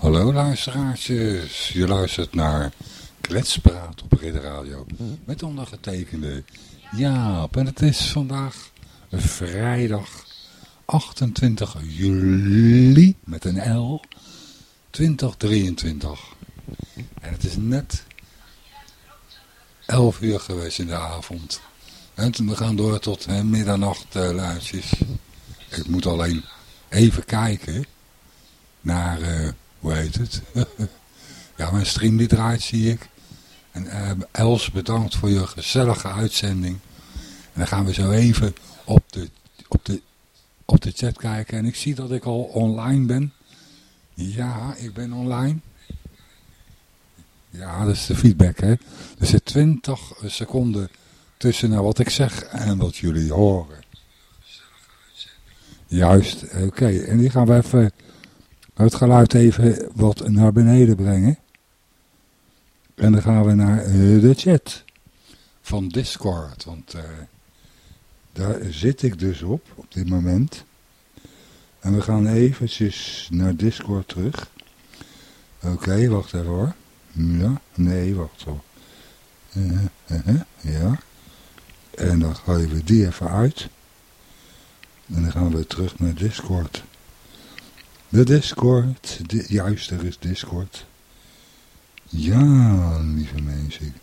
Hallo luisteraartjes, je luistert naar Kletspraat op Ridder Radio met ondergetekende Jaap. En het is vandaag vrijdag 28 juli met een L 2023. En het is net 11 uur geweest in de avond. En we gaan door tot hè, middernacht, uh. Ik moet alleen even kijken naar, uh, hoe heet het? ja, mijn stream die draait, zie ik. En uh, Els, bedankt voor je gezellige uitzending. En dan gaan we zo even op de, op, de, op de chat kijken. En ik zie dat ik al online ben. Ja, ik ben online. Ja, dat is de feedback, hè. Er zit 20 seconden tussen naar wat ik zeg en wat jullie horen. Juist, oké. En die gaan we even het geluid even wat naar beneden brengen. En dan gaan we naar uh, de chat van Discord. Want uh, daar zit ik dus op, op dit moment. En we gaan eventjes naar Discord terug. Oké, wacht even hoor. Ja, nee, wacht hoor. Uh, ja. En dan gooien we die even uit. En dan gaan we terug naar Discord. De Discord. Juist, er is Discord. Ja, lieve mensen.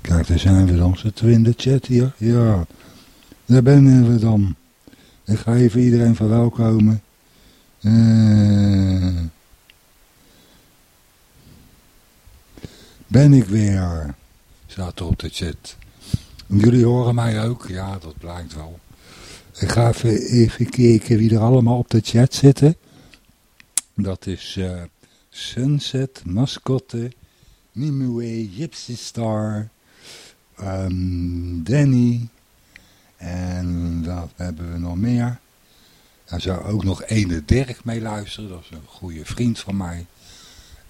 Kijk, daar zijn we dan. Zitten we in de chat hier? Ja. Daar ben we dan. Ik ga even iedereen verwelkomen. Uh, ben ik weer. Staat er op de chat. Jullie horen mij ook? Ja, dat blijkt wel. Ik ga even kijken wie er allemaal op de chat zitten. Dat is uh, Sunset, Mascotte, Nimue, Gypsy Star, um, Danny. En wat hebben we nog meer? Daar zou ook nog ene Dirk mee luisteren. Dat is een goede vriend van mij.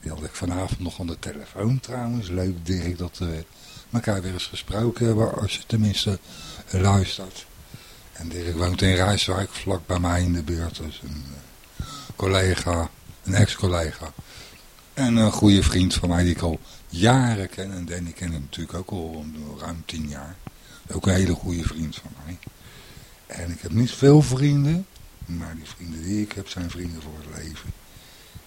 Die had ik vanavond nog aan de telefoon trouwens. Leuk Dirk dat we elkaar weer eens gesproken hebben. Als je tenminste luistert. En Dirk woont in Rijswijk, vlak bij mij in de buurt. Dus een uh, collega, een ex-collega. En een goede vriend van mij die ik al jaren ken. En Danny ken ik natuurlijk ook al ruim tien jaar. Ook een hele goede vriend van mij. En ik heb niet veel vrienden. Maar die vrienden die ik heb zijn vrienden voor het leven.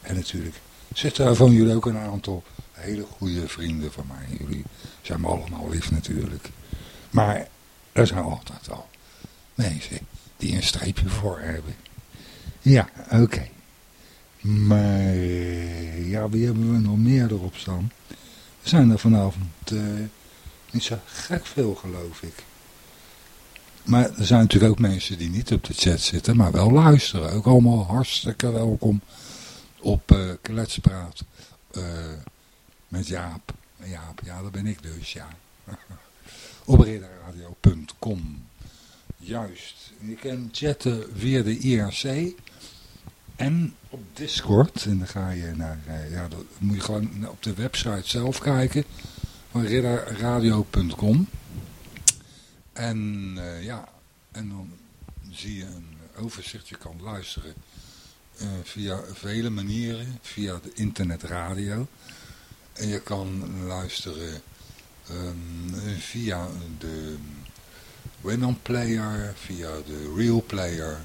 En natuurlijk zitten er van jullie ook een aantal hele goede vrienden van mij. Jullie zijn me allemaal lief natuurlijk. Maar er zijn altijd al mensen die een streepje voor hebben. Ja, oké. Maar ja, wie hebben we nog meer erop staan? Er zijn er vanavond uh, niet zo gek veel geloof ik. Maar er zijn natuurlijk ook mensen die niet op de chat zitten, maar wel luisteren. Ook allemaal hartstikke welkom op uh, Kletspraat uh, met Jaap. Jaap, ja, dat ben ik dus, ja. op redaradio.com. Juist. Je kan chatten via de IRC en op Discord. En dan ga je naar, uh, ja, dan moet je gewoon op de website zelf kijken van redaradio.com. En uh, ja, en dan zie je een overzicht. Je kan luisteren uh, via vele manieren. Via de internetradio. En je kan luisteren um, via de Winamp Player, via de Real Player.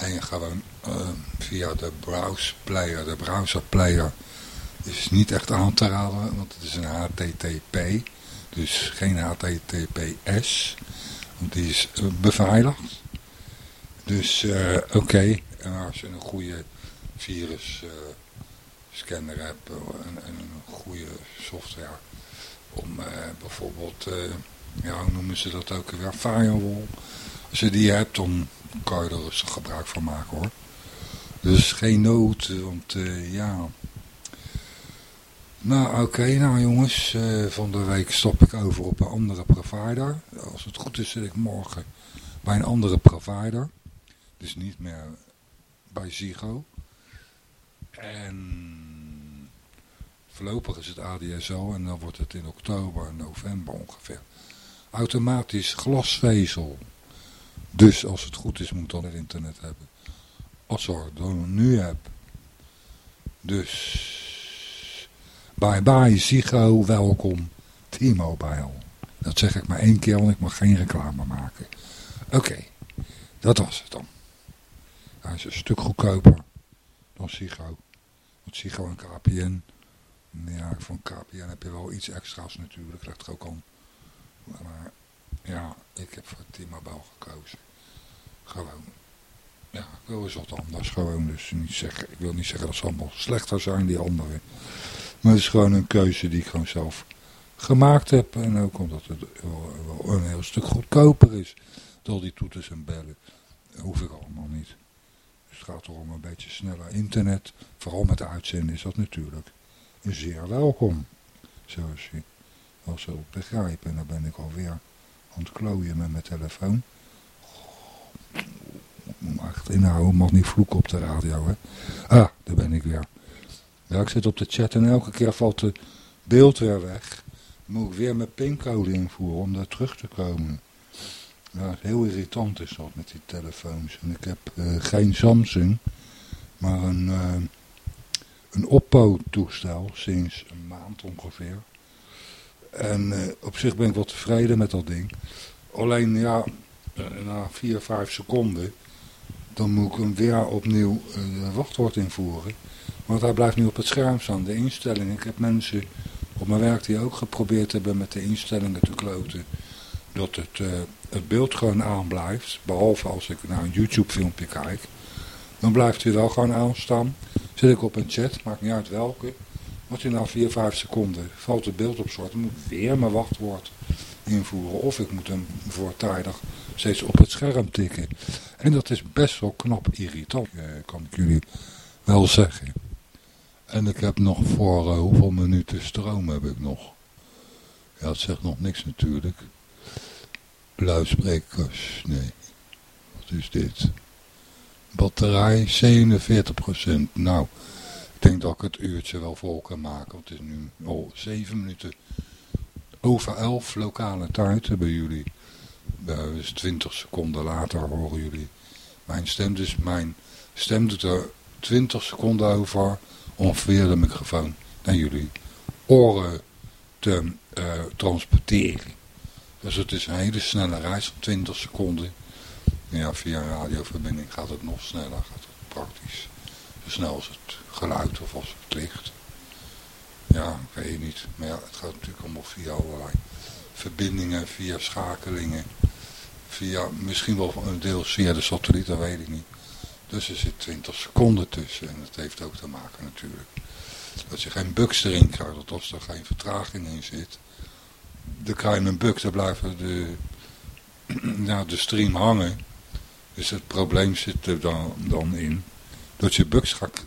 En gewoon uh, via de Browse Player, de Browser Player. Is niet echt aan te raden, want het is een HTTP. Dus geen HTTPS. Want die is uh, beveiligd. Dus uh, oké. En als je een goede virus scanner hebt en, en, een goede software om bijvoorbeeld ja, hoe noemen ze dat ook weer, firewall. Als je die hebt, dan kan je er rustig gebruik van maken hoor. Dus geen nood, want uh, ja... Nou oké, nou jongens, uh, van de week stop ik over op een andere provider. Als het goed is zit ik morgen bij een andere provider. Dus niet meer bij Zigo. En voorlopig is het ADSO en dan wordt het in oktober, november ongeveer automatisch glasvezel. Dus als het goed is moet dan het internet hebben. Als je dan nu hebt. Dus Bye bye Zigo, welkom T-Mobile. Dat zeg ik maar één keer, want ik mag geen reclame maken. Oké, dat was het dan. Hij is een stuk goedkoper dan Zigo. Want Zigo en KPN, ja, van KPN heb je wel iets extra's natuurlijk, ligt er ook aan. Maar ja, ik heb voor T-Mobile gekozen. Gewoon. Ja, ik wil eens wat anders gewoon. Dus niet zeggen, ik wil niet zeggen dat ze allemaal slechter zijn, die anderen. Maar het is gewoon een keuze die ik gewoon zelf gemaakt heb. En ook omdat het wel, een heel stuk goedkoper is. Door die toeters en bellen. Dat hoef ik allemaal niet. Dus het gaat om een beetje sneller internet. Vooral met de uitzending is dat natuurlijk zeer welkom. Zoals je wel zult begrijpen. En dan ben ik alweer aan het klooien met mijn telefoon. Moet echt inhouden, mag niet vloeken op de radio. Hè. Ah, daar ben ik weer. Ja, ik zit op de chat en elke keer valt het beeld weer weg. Dan moet ik weer mijn pincode invoeren om daar terug te komen. Ja, heel irritant is dat met die telefoons. En ik heb uh, geen Samsung, maar een, uh, een Oppo-toestel sinds een maand ongeveer. En uh, op zich ben ik wel tevreden met dat ding. Alleen ja, na 4, 5 seconden, dan moet ik hem weer opnieuw een wachtwoord invoeren. Want hij blijft nu op het scherm staan, de instellingen. Ik heb mensen op mijn werk die ook geprobeerd hebben met de instellingen te kloten. Dat het, het beeld gewoon aanblijft. Behalve als ik naar een YouTube filmpje kijk. Dan blijft hij wel gewoon aanstaan. Zit ik op een chat, maakt niet uit welke. Wat je na 4, 5 seconden valt het beeld op zwart. Dan moet ik weer mijn wachtwoord invoeren. Of ik moet hem voortijdig steeds op het scherm tikken. En dat is best wel knap irritant, eh, kan ik jullie wel zeggen. En ik heb nog voor uh, hoeveel minuten stroom heb ik nog? Ja, het zegt nog niks natuurlijk. Luidsprekers, nee. Wat is dit? Batterij 47%. Nou, ik denk dat ik het uurtje wel vol kan maken. Want het is nu al 7 minuten over 11 lokale tijd bij jullie. dus 20 seconden later horen jullie mijn stem. Dus mijn stem doet er 20 seconden over via de microfoon naar jullie oren te uh, transporteren. Dus het is een hele snelle reis van 20 seconden. Ja, via radioverbinding gaat het nog sneller, gaat het praktisch. Snel als het geluid of als het licht. Ja, ik weet niet. Maar ja, het gaat natuurlijk allemaal via allerlei verbindingen, via schakelingen. Via, misschien wel een deel via de satelliet, dat weet ik niet. Dus er zit 20 seconden tussen. En dat heeft ook te maken natuurlijk. Dat je geen bugs erin krijgt. Dat als er geen vertraging in zit. Dan krijg je een bug. Dan blijven de, de stream hangen. Dus het probleem zit er dan, dan in. Dat je bugs gaat,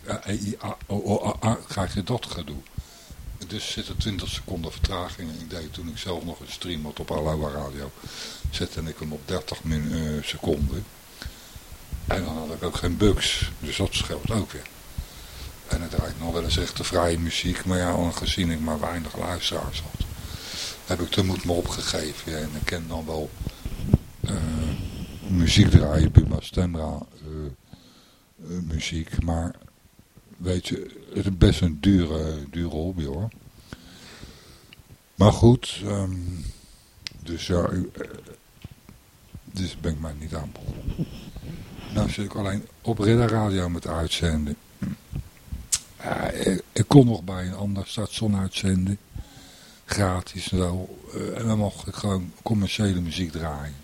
krijg je dat gedoe. Dus zit er 20 seconden vertraging. Ik deed toen ik zelf nog een stream had op Aloha Radio. Zette ik hem op 30 seconden. En dan had ik ook geen bugs. Dus dat scheelt ook weer. En het draait nog wel eens echt de vrije muziek. Maar ja, aangezien ik maar weinig luisteraars had. Heb ik de moed me opgegeven. en ik ken dan wel uh, muziek draaien. Buma Stemra muziek. Maar weet je, het is best een dure, dure hobby hoor. Maar goed. Um, dus ja, dus ben ik maar niet aan. Nou zit ik alleen op Ridder Radio met uitzenden. Ik, kon nog bij een ander station uitzenden. Gratis wel. Uh, en dan mocht ik gewoon commerciële muziek draaien.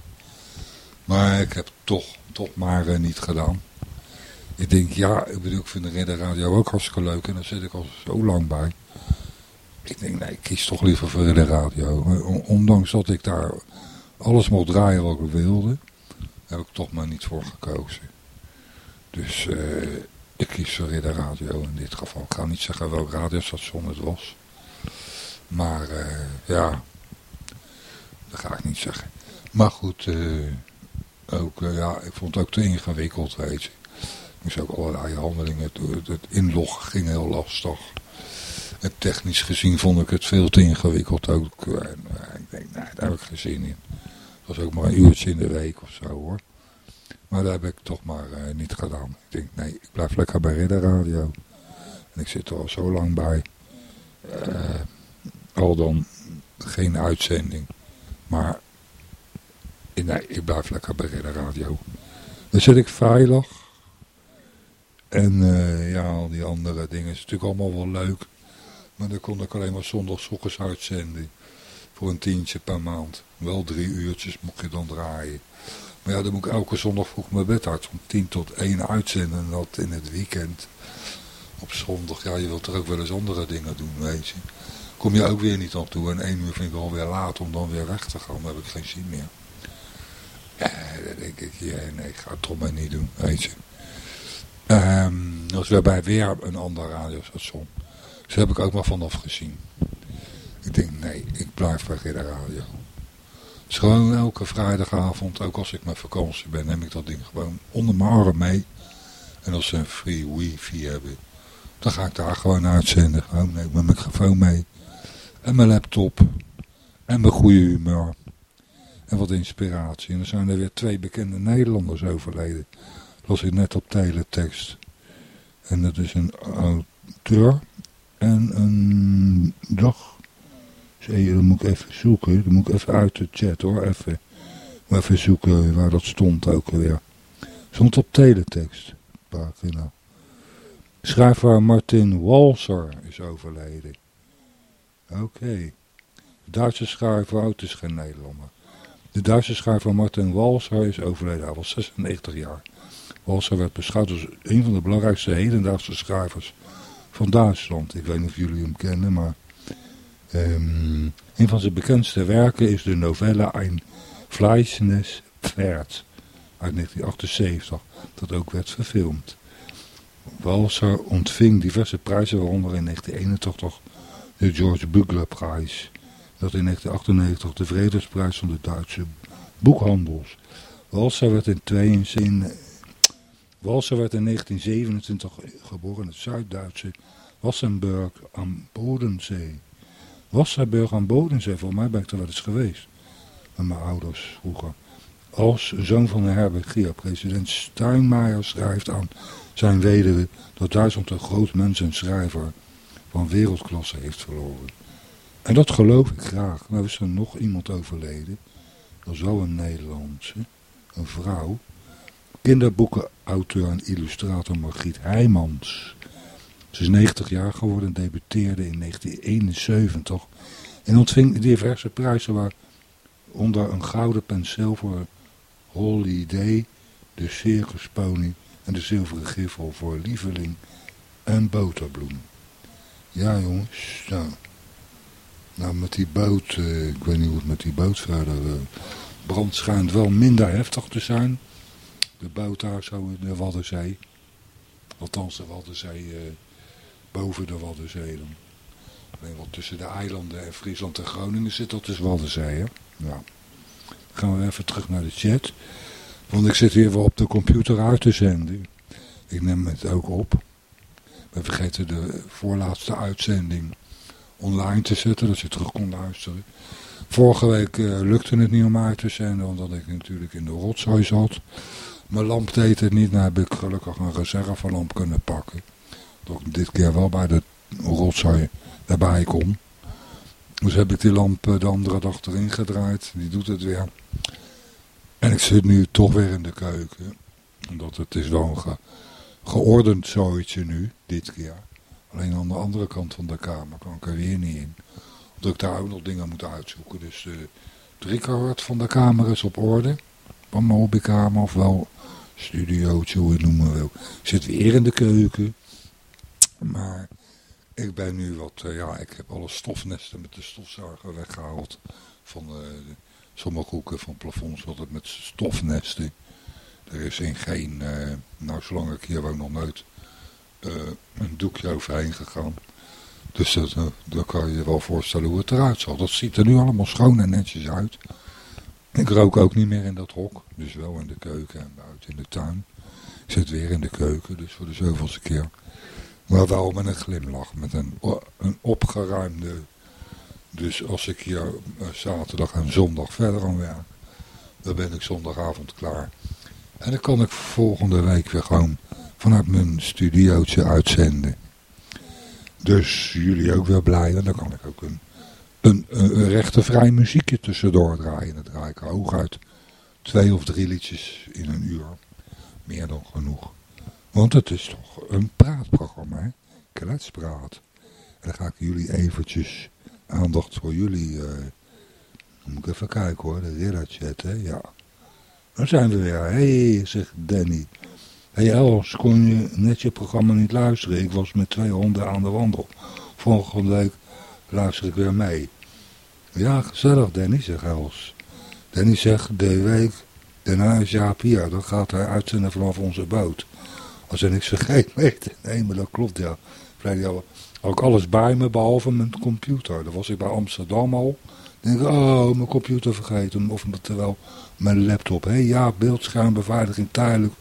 Maar ik heb toch, toch maar niet gedaan. Ik denk, ja, ik bedoel, ik vind de Ridder Radio ook hartstikke leuk. En daar zit ik al zo lang bij. Ik denk, nee, ik kies toch liever voor Ridder Radio. Ondanks dat ik daar alles mocht draaien wat ik wilde heb ik toch maar niet voor gekozen. Dus uh, ik kies voor Ridder Radio in dit geval. Ik ga niet zeggen welk radiostation het was. Maar uh, ja, dat ga ik niet zeggen. Maar goed, uh, ook, ja, ik vond het ook te ingewikkeld, weet je. Moest ook allerlei handelingen. Het inloggen ging heel lastig. En technisch gezien vond ik het veel te ingewikkeld ook. En, ik denk, nee, daar heb ik geen zin in was ook maar een uurtje in de week of zo hoor. Maar dat heb ik toch maar uh, niet gedaan. Ik denk, nee, ik blijf lekker bij Ridder. En ik zit er al zo lang bij. uh, al dan geen uitzending. Maar nee, ik blijf lekker bij de radio. Dan zit ik veilig. En uh, ja, al die andere dingen is natuurlijk allemaal wel leuk. Maar dan kon ik alleen maar zondagschokkers uitzenden. Voor een tientje per maand. Wel drie uurtjes mocht je dan draaien. Maar ja, dan moet ik elke zondag vroeg mijn bed uit. Om tien tot één uitzenden. En dat in het weekend. Op zondag. Ja, je wilt er ook wel eens andere dingen doen, weet je. Kom je ook weer niet aan toe. En één uur vind ik alweer laat om dan weer weg te gaan. Dan heb ik geen zin meer. Ja, dan denk ik, ja, nee, ik ga het toch maar niet doen, weet je. Um, als we bij weer een ander radiostation. Dus heb ik ook maar vanaf gezien. Ik denk, nee, ik blijf bij de radio. Dus gewoon elke vrijdagavond, ook als ik met vakantie ben, neem ik dat ding gewoon onder mijn arm mee. En als ze een free wifi hebben, dan ga ik daar gewoon uitzenden. Gewoon neem mijn microfoon mee. En mijn laptop. En mijn goede humeur. En wat inspiratie. En dan zijn er weer twee bekende Nederlanders overleden. Las ik net op teletext. En dat is een auteur en een dag. Zie dan moet ik even zoeken. Dan moet ik even uit de chat hoor. Even, even zoeken waar dat stond ook weer. Stond op teletext. Pagina. Schrijver Martin Walser is overleden. Oké. Duitse schrijver, oh, het is geen Nederlander. De Duitse schrijver Martin Walser is overleden. Hij was 96 jaar. Walser werd beschouwd als een van de belangrijkste hedendaagse schrijvers van Duitsland. Ik weet niet of jullie hem kennen, maar um, een van zijn bekendste werken is de novelle Ein Fleischendes Pferd uit 1978, dat ook werd verfilmd. Walser ontving diverse prijzen, waaronder in 1981 de George Bugler prijs. Dat in 1998 de Vredesprijs van de Duitse boekhandels. Walser werd in, 22, Walser werd in 1927 geboren in het Zuid-Duitse Wassenburg aan Bodensee. Wassenburg aan Bodensee, voor mij ben ik er wel eens geweest. Met mijn ouders vroeger. Als zoon van een herbergier, president Steinmeier schrijft aan zijn weduwe dat Duitsland een groot mens en schrijver van wereldklasse heeft verloren. En dat geloof ik graag. Nou is er nog iemand overleden. Dat is wel een Nederlandse, een vrouw. Kinderboekenauteur en illustrator Margriet Heijmans. Ze is 90 jaar geworden, debuteerde in 1971 en ontving diverse prijzen waaronder een gouden penseel voor Holiday, de Circus Pony en de zilveren griffel voor Lieveling en Boterbloem. Ja jongens, nou, met die boot, eh, ik weet niet hoe het met die boot verder, uh, brand schijnt wel minder heftig te zijn. De boot zo in de Waddenzee, althans de Waddenzee... Uh, boven de Waddenzee dan. Alleen wat tussen de eilanden en Friesland en Groningen zit, dat is Waddenzee. Hè? Ja. gaan we even terug naar de chat. Want ik zit hier wel op de computer uit te zenden. Ik neem het ook op. We vergeten de voorlaatste uitzending online te zetten, dat je terug kon luisteren. Vorige week uh, lukte het niet om uit te zenden, omdat ik natuurlijk in de rotzooi zat. Mijn lamp deed het niet, nou heb ik gelukkig een reservelamp kunnen pakken dat ik dit keer wel bij de rotzooi erbij kom. Dus heb ik die lamp eh, de andere dag erin gedraaid. Die doet het weer. En ik zit nu toch weer in de keuken. Omdat het is wel een ge geordend zooitje nu, dit keer. Alleen aan de andere kant van de kamer kan ik er weer niet in. Omdat ik daar ook nog dingen moet uitzoeken. Dus de driekwart van de kamer is op orde. Van mijn hobbykamer of wel hoe je het noemen wil. Ik zit weer in de keuken. Maar ik ben nu wat, uh, ja, ik heb alle stofnesten met de stofzuiger weggehaald. Van uh, sommige hoeken van plafonds wat het met stofnesten. Er is in geen, uh, nou zolang ik hier woon nog nooit, een doekje overheen gegaan. Dus dat, dan kan je je wel voorstellen hoe het eruit zal. Dat ziet er nu allemaal schoon en netjes uit. Ik rook ook niet meer in dat hok. Dus wel in de keuken en buiten in de tuin. Ik zit weer in de keuken, dus voor de zoveelste keer. Maar wel met een glimlach, met een, een opgeruimde... Dus als ik hier eh, zaterdag en zondag verder aan werk, dan ben ik zondagavond klaar. En dan kan ik volgende week weer gewoon vanuit mijn studiootje uitzenden. Dus jullie ook weer blij. En dan kan ik ook een, een, een rechtenvrij muziekje tussendoor draaien. Dan draai ik hooguit twee of drie liedjes in een uur. Meer dan genoeg. Want het is toch een praatprogramma, hè? Kletspraat. En dan ga ik jullie eventjes aandacht voor jullie... Uh, moet ik even kijken hoor, de Rilla chat, hè? Ja. Dan zijn we weer. Hé, hey, zegt Danny. Hé hey Els, kon je net je programma niet luisteren? Ik was met twee honden aan de wandel. Volgende week luister ik weer mee. Ja, gezellig Danny, zegt Els. Danny zegt, de week daarna is Jaap hier. Dan gaat hij uitzenden vanaf onze boot. Als er niks vergeet mee te nemen, dat klopt ja. Verleden ook alles bij me, behalve mijn computer. Dan was ik bij Amsterdam al. Dan denk ik, oh, mijn computer vergeten. Of terwijl mijn laptop. Hé, hey, ja, beeldschermbeveiliging tijdelijk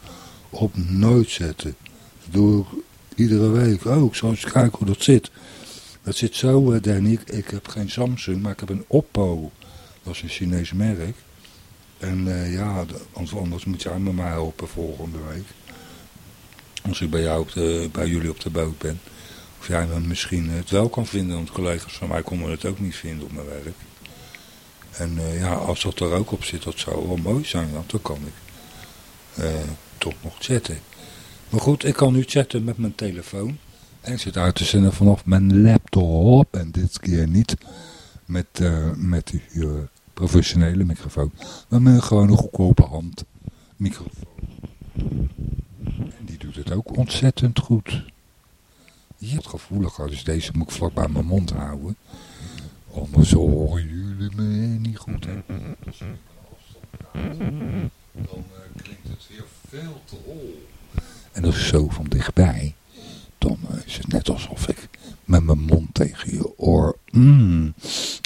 op nooit zetten. Dat doe ik iedere week ook. Oh, zal eens kijken hoe dat zit. Dat zit zo, uh, Danny. Ik, ik, heb geen Samsung, maar ik heb een Oppo. Dat is een Chinees merk. En uh, ja, anders moet jij met mij helpen volgende week. Als ik bij, jou bij jullie op de boot ben. Of jij me misschien het wel kan vinden, want collega's van mij konden het ook niet vinden op mijn werk. En uh, ja, als dat er ook op zit, dat zou wel mooi zijn, want dan kan ik toch nog chatten. Maar goed, ik kan nu chatten met mijn telefoon. En ik zit uit te zenden vanaf mijn laptop. En dit keer niet met, uh, met die professionele microfoon. Maar met gewoon een goedkope hand microfoon. En die doet het ook ontzettend goed. Je hebt gevoeliger, dus deze moet ik vlak bij mijn mond houden. Anders horen jullie me niet goed. Hè? Dan uh, klinkt het weer veel te hol. En dat is zo van dichtbij. Dan is het net alsof ik met mijn mond tegen je oor. Mm.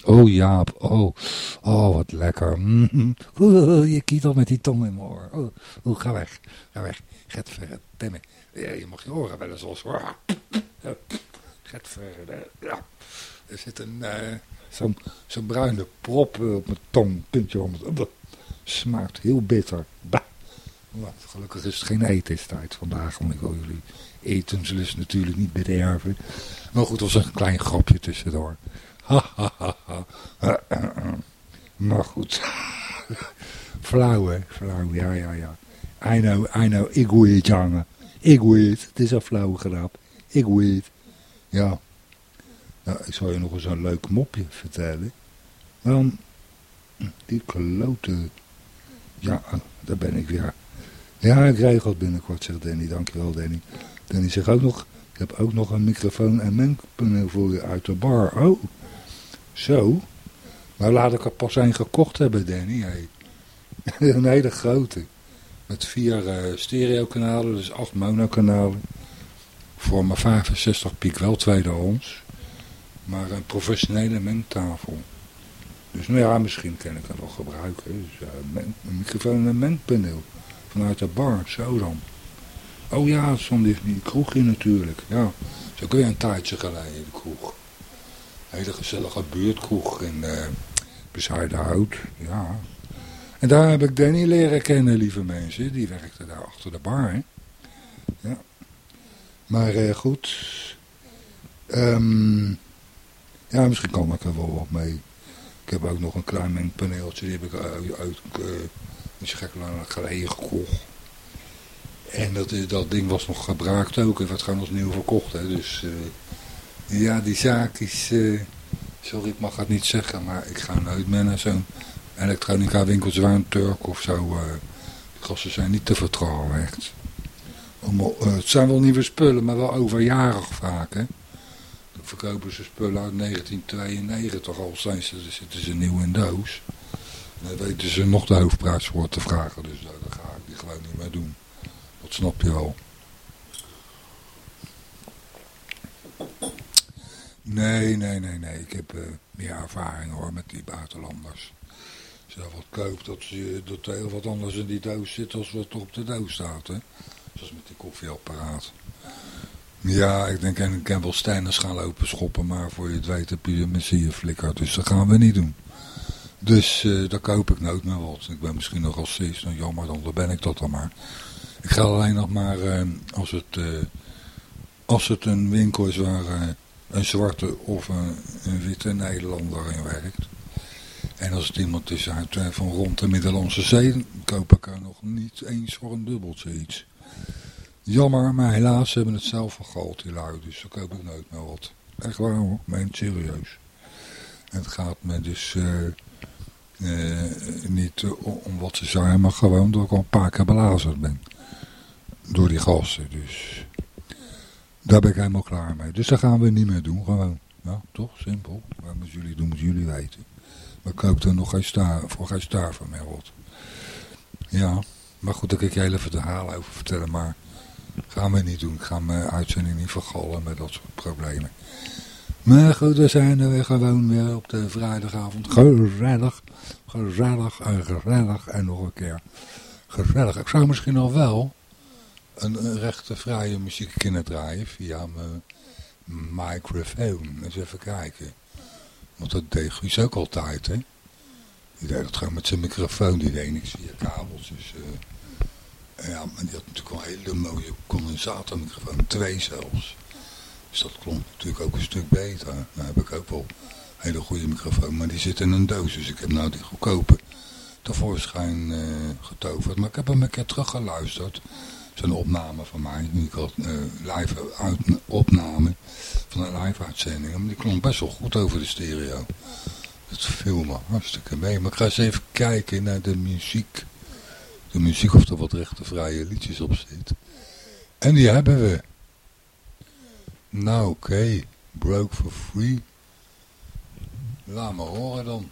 Oh Jaap, oh, oh wat lekker. Mm. Oh, je kiet al met die tong in mijn oor. Oh, oh ga weg, ga weg. Get temmen. Ja, je mag je oren wel eens als... Get verder, ja. Er zit een, uh, zo'n zo bruine prop op mijn tong. Puntje om het... Dat smaakt heel bitter. Gelukkig is het geen etenstijd vandaag, want ik wil jullie etenslust natuurlijk niet bederven. Maar goed, er was een klein grapje tussendoor. maar goed. Flauw, hè? Flauw, ja, ja, ja. I know, I know, ik weet, jongen. Ik weet, het is een flauwe grap. Ik weet. Ja. Nou, ik zal je nog eens een leuk mopje vertellen. Dan, die klote... Ja, daar ben ik weer. Ja, ik regel binnenkort, zegt Danny. Dankjewel, Danny. Danny zegt ook nog, ik heb ook nog een microfoon en mengpaneel voor je uit de bar. Oh, zo. Maar laat ik er pas een gekocht hebben, Danny. Een hele grote. Met vier uh, stereokanalen, dus acht monokanalen. Voor mijn 65 piek wel tweedehands. Maar een professionele mengtafel. Dus nou ja, misschien kan ik het wel gebruiken. Dus, uh, een microfoon en een mengpaneel. Vanuit de bar, zo dan. Oh ja, stond die, die kroeg natuurlijk. Ja, zo kun je een tijdje geleden, de kroeg. Hele gezellige buurtkroeg in uh, Hout. Ja. En daar heb ik Danny leren kennen, lieve mensen. Die werkte daar achter de bar. Ja. Maar uh, goed. Um, ja, misschien kan ik er wel wat mee. Ik heb ook nog een klein mengpaneeltje. Die heb ik uit, uit uh, zo gek lang geleden gekocht. En dat, dat ding was nog gebruikt ook. En werd gewoon als nieuw verkocht. Hè. Dus uh, ja, die zaak is... Uh, sorry, ik mag het niet zeggen. Maar ik ga nooit meer naar zo'n elektronica winkel Zwaan Turk of zo. Uh, die gasten zijn niet te vertrouwen, echt. Het zijn wel nieuwe spullen, maar wel overjarig vaak, hè. Dan verkopen ze spullen uit 1992 al zijn ze, zitten ze nieuw in doos. Dan weten ze nog de hoofdprijs voor te vragen. Dus daar ga ik die gewoon niet meer doen. Dat snap je wel. Nee, nee, nee, nee. Ik heb uh, meer ervaring hoor met die buitenlanders. Je wat koopt, dat, je, dat er heel wat anders in die doos zit als wat er op de doos staat. Hè? Zoals met die koffieapparaat. Ja, ik denk en ik kan wel Steiners gaan lopen schoppen, maar voor je het weet heb je een flikker. Dus dat gaan we niet doen. Dus uh, daar koop ik nooit meer wat. Ik ben misschien nog racist, nou jammer, dan ben ik dat dan maar. Ik ga alleen nog maar, uh, als, het, uh, als het een winkel is waar, een zwarte of een, witte Nederlander in werkt. En als het iemand is uit eh, van rond de Middellandse Zee, koop ik er nog niet eens voor een dubbeltje iets. Jammer, maar helaas hebben het zelf vergald, die lui, dus dan koop ik nooit meer wat. Echt waar hoor, serieus. Het gaat me dus niet om wat ze zijn, maar gewoon dat ik al een paar keer belazerd ben. Door die gasten, dus daar ben ik helemaal klaar mee. Dus dat gaan we niet meer doen, gewoon. Ja, toch? Simpel. Wat moeten jullie doen, moeten jullie weten. Maar koopt er nog geen staar, voor geen staar van. Ja, maar goed, daar kan ik je hele verhaal over vertellen, maar gaan we niet doen. Ik ga mijn uitzending niet vergallen met dat soort problemen. Maar goed, we zijn er weer gewoon weer op de vrijdagavond. Gezellig, gezellig en gezellig en nog een keer gezellig. Ik zou misschien nog wel een, rechte vrije muziek kunnen draaien via mijn microfoon. Eens even kijken. Want dat deed Guus ook altijd, hè. Die deed dat gewoon met zijn microfoon, die deed niks via kabels. Dus, uh, ja, maar die had natuurlijk wel een hele mooie condensatormicrofoon, twee zelfs. Dus dat klonk natuurlijk ook een stuk beter. Nou heb ik ook wel een hele goede microfoon, maar die zit in een doos. Dus ik heb nou die goedkope tevoorschijn uh, getoverd. Maar ik heb hem een keer teruggeluisterd zo'n opname van mij. Had uh, live uit, opname van een live uitzending. Maar die klonk best wel goed over de stereo. Dat viel me hartstikke mee. Maar ik ga eens even kijken naar de muziek. De muziek of er wat rechtenvrije liedjes op zit. En die hebben we. Nou oké. Broke for Free. Laat me horen dan.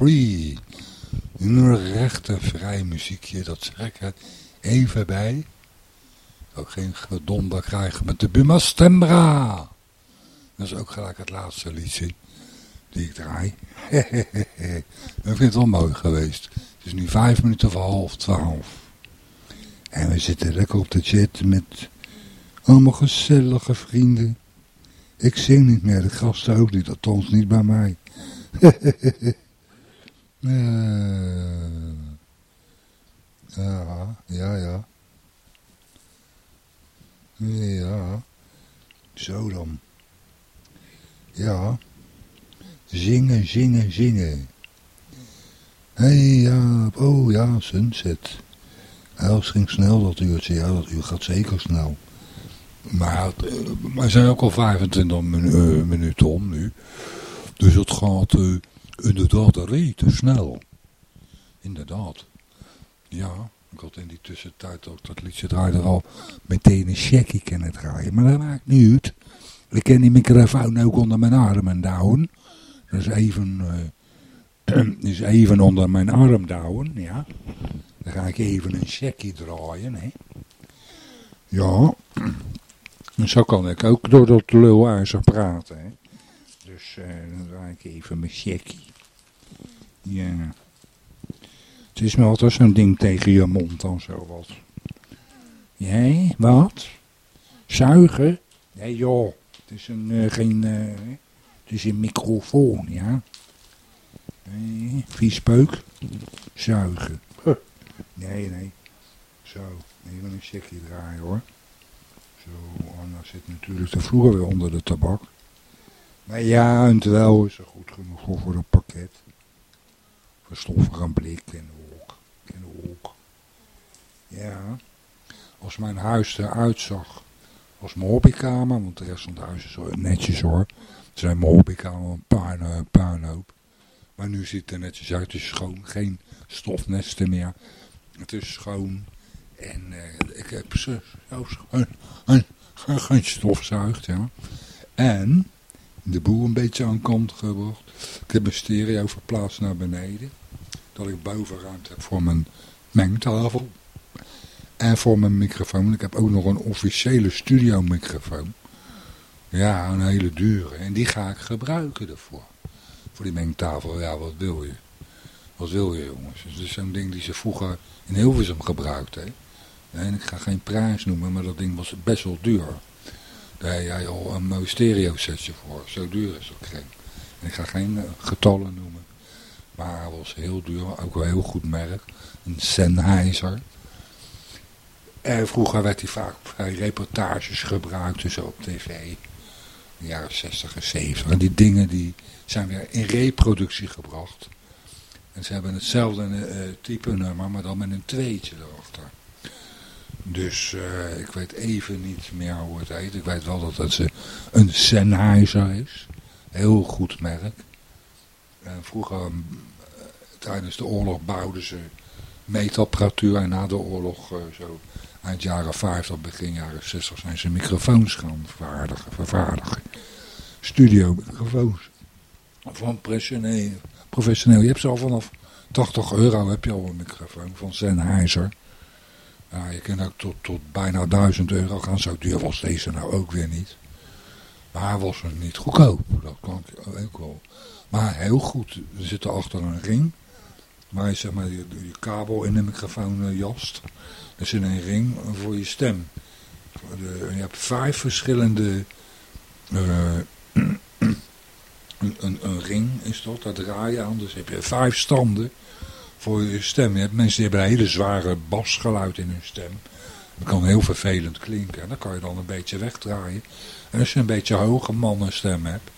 Free. Een rechte vrij muziekje, dat zeg even bij. Ook geen gedonder krijgen met de Buma Stembra. Dat is ook gelijk het laatste liedje die ik draai. ik vind het wel mooi geweest. Het is nu vijf minuten voor half twaalf. En we zitten lekker op de chat met allemaal gezellige vrienden. Ik zing niet meer, de gasten ook niet, althans niet bij mij. ja, ja, ja. Ja, zo dan. Ja, zingen, zingen, zingen. Hey, ja, oh ja, sunset. Els ging snel dat uurtje, ja, dat uur gaat zeker snel. Maar we zijn ook al 25 minu minuten om nu. Dus het gaat uh, inderdaad te snel. Inderdaad. Ja, ik had in die tussentijd ook dat liedje draaide al meteen een checkie kunnen draaien. Maar dat maakt niet uit. Ik ken die microfoon ook onder mijn armen. Dat is even, is even onder mijn arm down, ja. Dan ga ik even een checkie draaien, hè. Ja. En zo kan ik ook door dat lulwijzer praten, hè. Dus uh, dan draai ik even mijn checkie. Ja. Het is me altijd zo'n ding tegen je mond dan zo wat. Jij, wat? Zuigen? Nee joh, het is een, uh, geen, uh, het is een microfoon, ja. Nee, viespeuk. Zuigen. Huh. Nee, nee. Zo, even een checkje draaien hoor. Zo, nou zit natuurlijk de vloer weer onder de tabak. Maar ja, en terwijl is er goed genoeg voor, voor het pakket. Verstoffig een blik en in de hoek. Ja, als mijn huis eruit zag als mijn hobbykamer, want de rest van het huis is netjes hoor. Het zijn mijn hobbykamer een puin, puinhoop. Maar nu ziet het er netjes uit, het is schoon, geen stofnesten meer. Het is schoon en uh, ik heb ze zelfs geen, geen stofzuigd, ja. En de boel een beetje aan kant gebracht. Ik heb een stereo verplaatst naar beneden dat ik bovenruimte heb voor mijn mengtafel. En voor mijn microfoon. Ik heb ook nog een officiële studio microfoon. Ja, een hele dure. En die ga ik gebruiken ervoor. Voor die mengtafel. Ja, wat wil je? Wat wil je jongens? Het is zo'n ding die ze vroeger in Hilversum gebruikten. En ik ga geen prijs noemen, maar dat ding was best wel duur. Daar jij al een mooi stereo setje voor. Zo duur is dat geen. En ik ga geen uh, getallen noemen. Maar hij was heel duur, ook wel heel goed merk. Een Sennheiser. En vroeger werd hij vaak bij reportages gebruikt, dus op tv. In de jaren 60 en 70. En die dingen die zijn weer in reproductie gebracht. En ze hebben hetzelfde type nummer, maar dan met een tweetje erachter. Dus uh, ik weet even niet meer hoe het heet. Ik weet wel dat het een Sennheiser is. Heel goed merk. En vroeger tijdens de oorlog bouwden ze meetapparatuur en na de oorlog, zo eind jaren 50, begin jaren 60, zijn ze microfoons gaan vervaardigen. vervaardigen. Studio microfoons. Van professioneel. professioneel. Je hebt ze al vanaf 80 euro heb je al een microfoon van Sennheiser. Ja, je kunt ook tot, tot bijna 1000 euro gaan. Zo duur was deze nou ook weer niet. Maar was het niet goedkoop. Dat kan ook wel. Maar heel goed. We zitten achter een ring waar je zeg maar je, kabel in de microfoon uh, jast. Er zit een ring voor je stem. Je hebt vijf verschillende... Uh, een, een, een, ring is dat, daar draai je aan. Dus heb je vijf standen voor je stem. Je hebt mensen die hebben een hele zware basgeluid in hun stem. Dat kan heel vervelend klinken. En dan kan je dan een beetje wegdraaien. En als je een beetje hoge mannenstem hebt,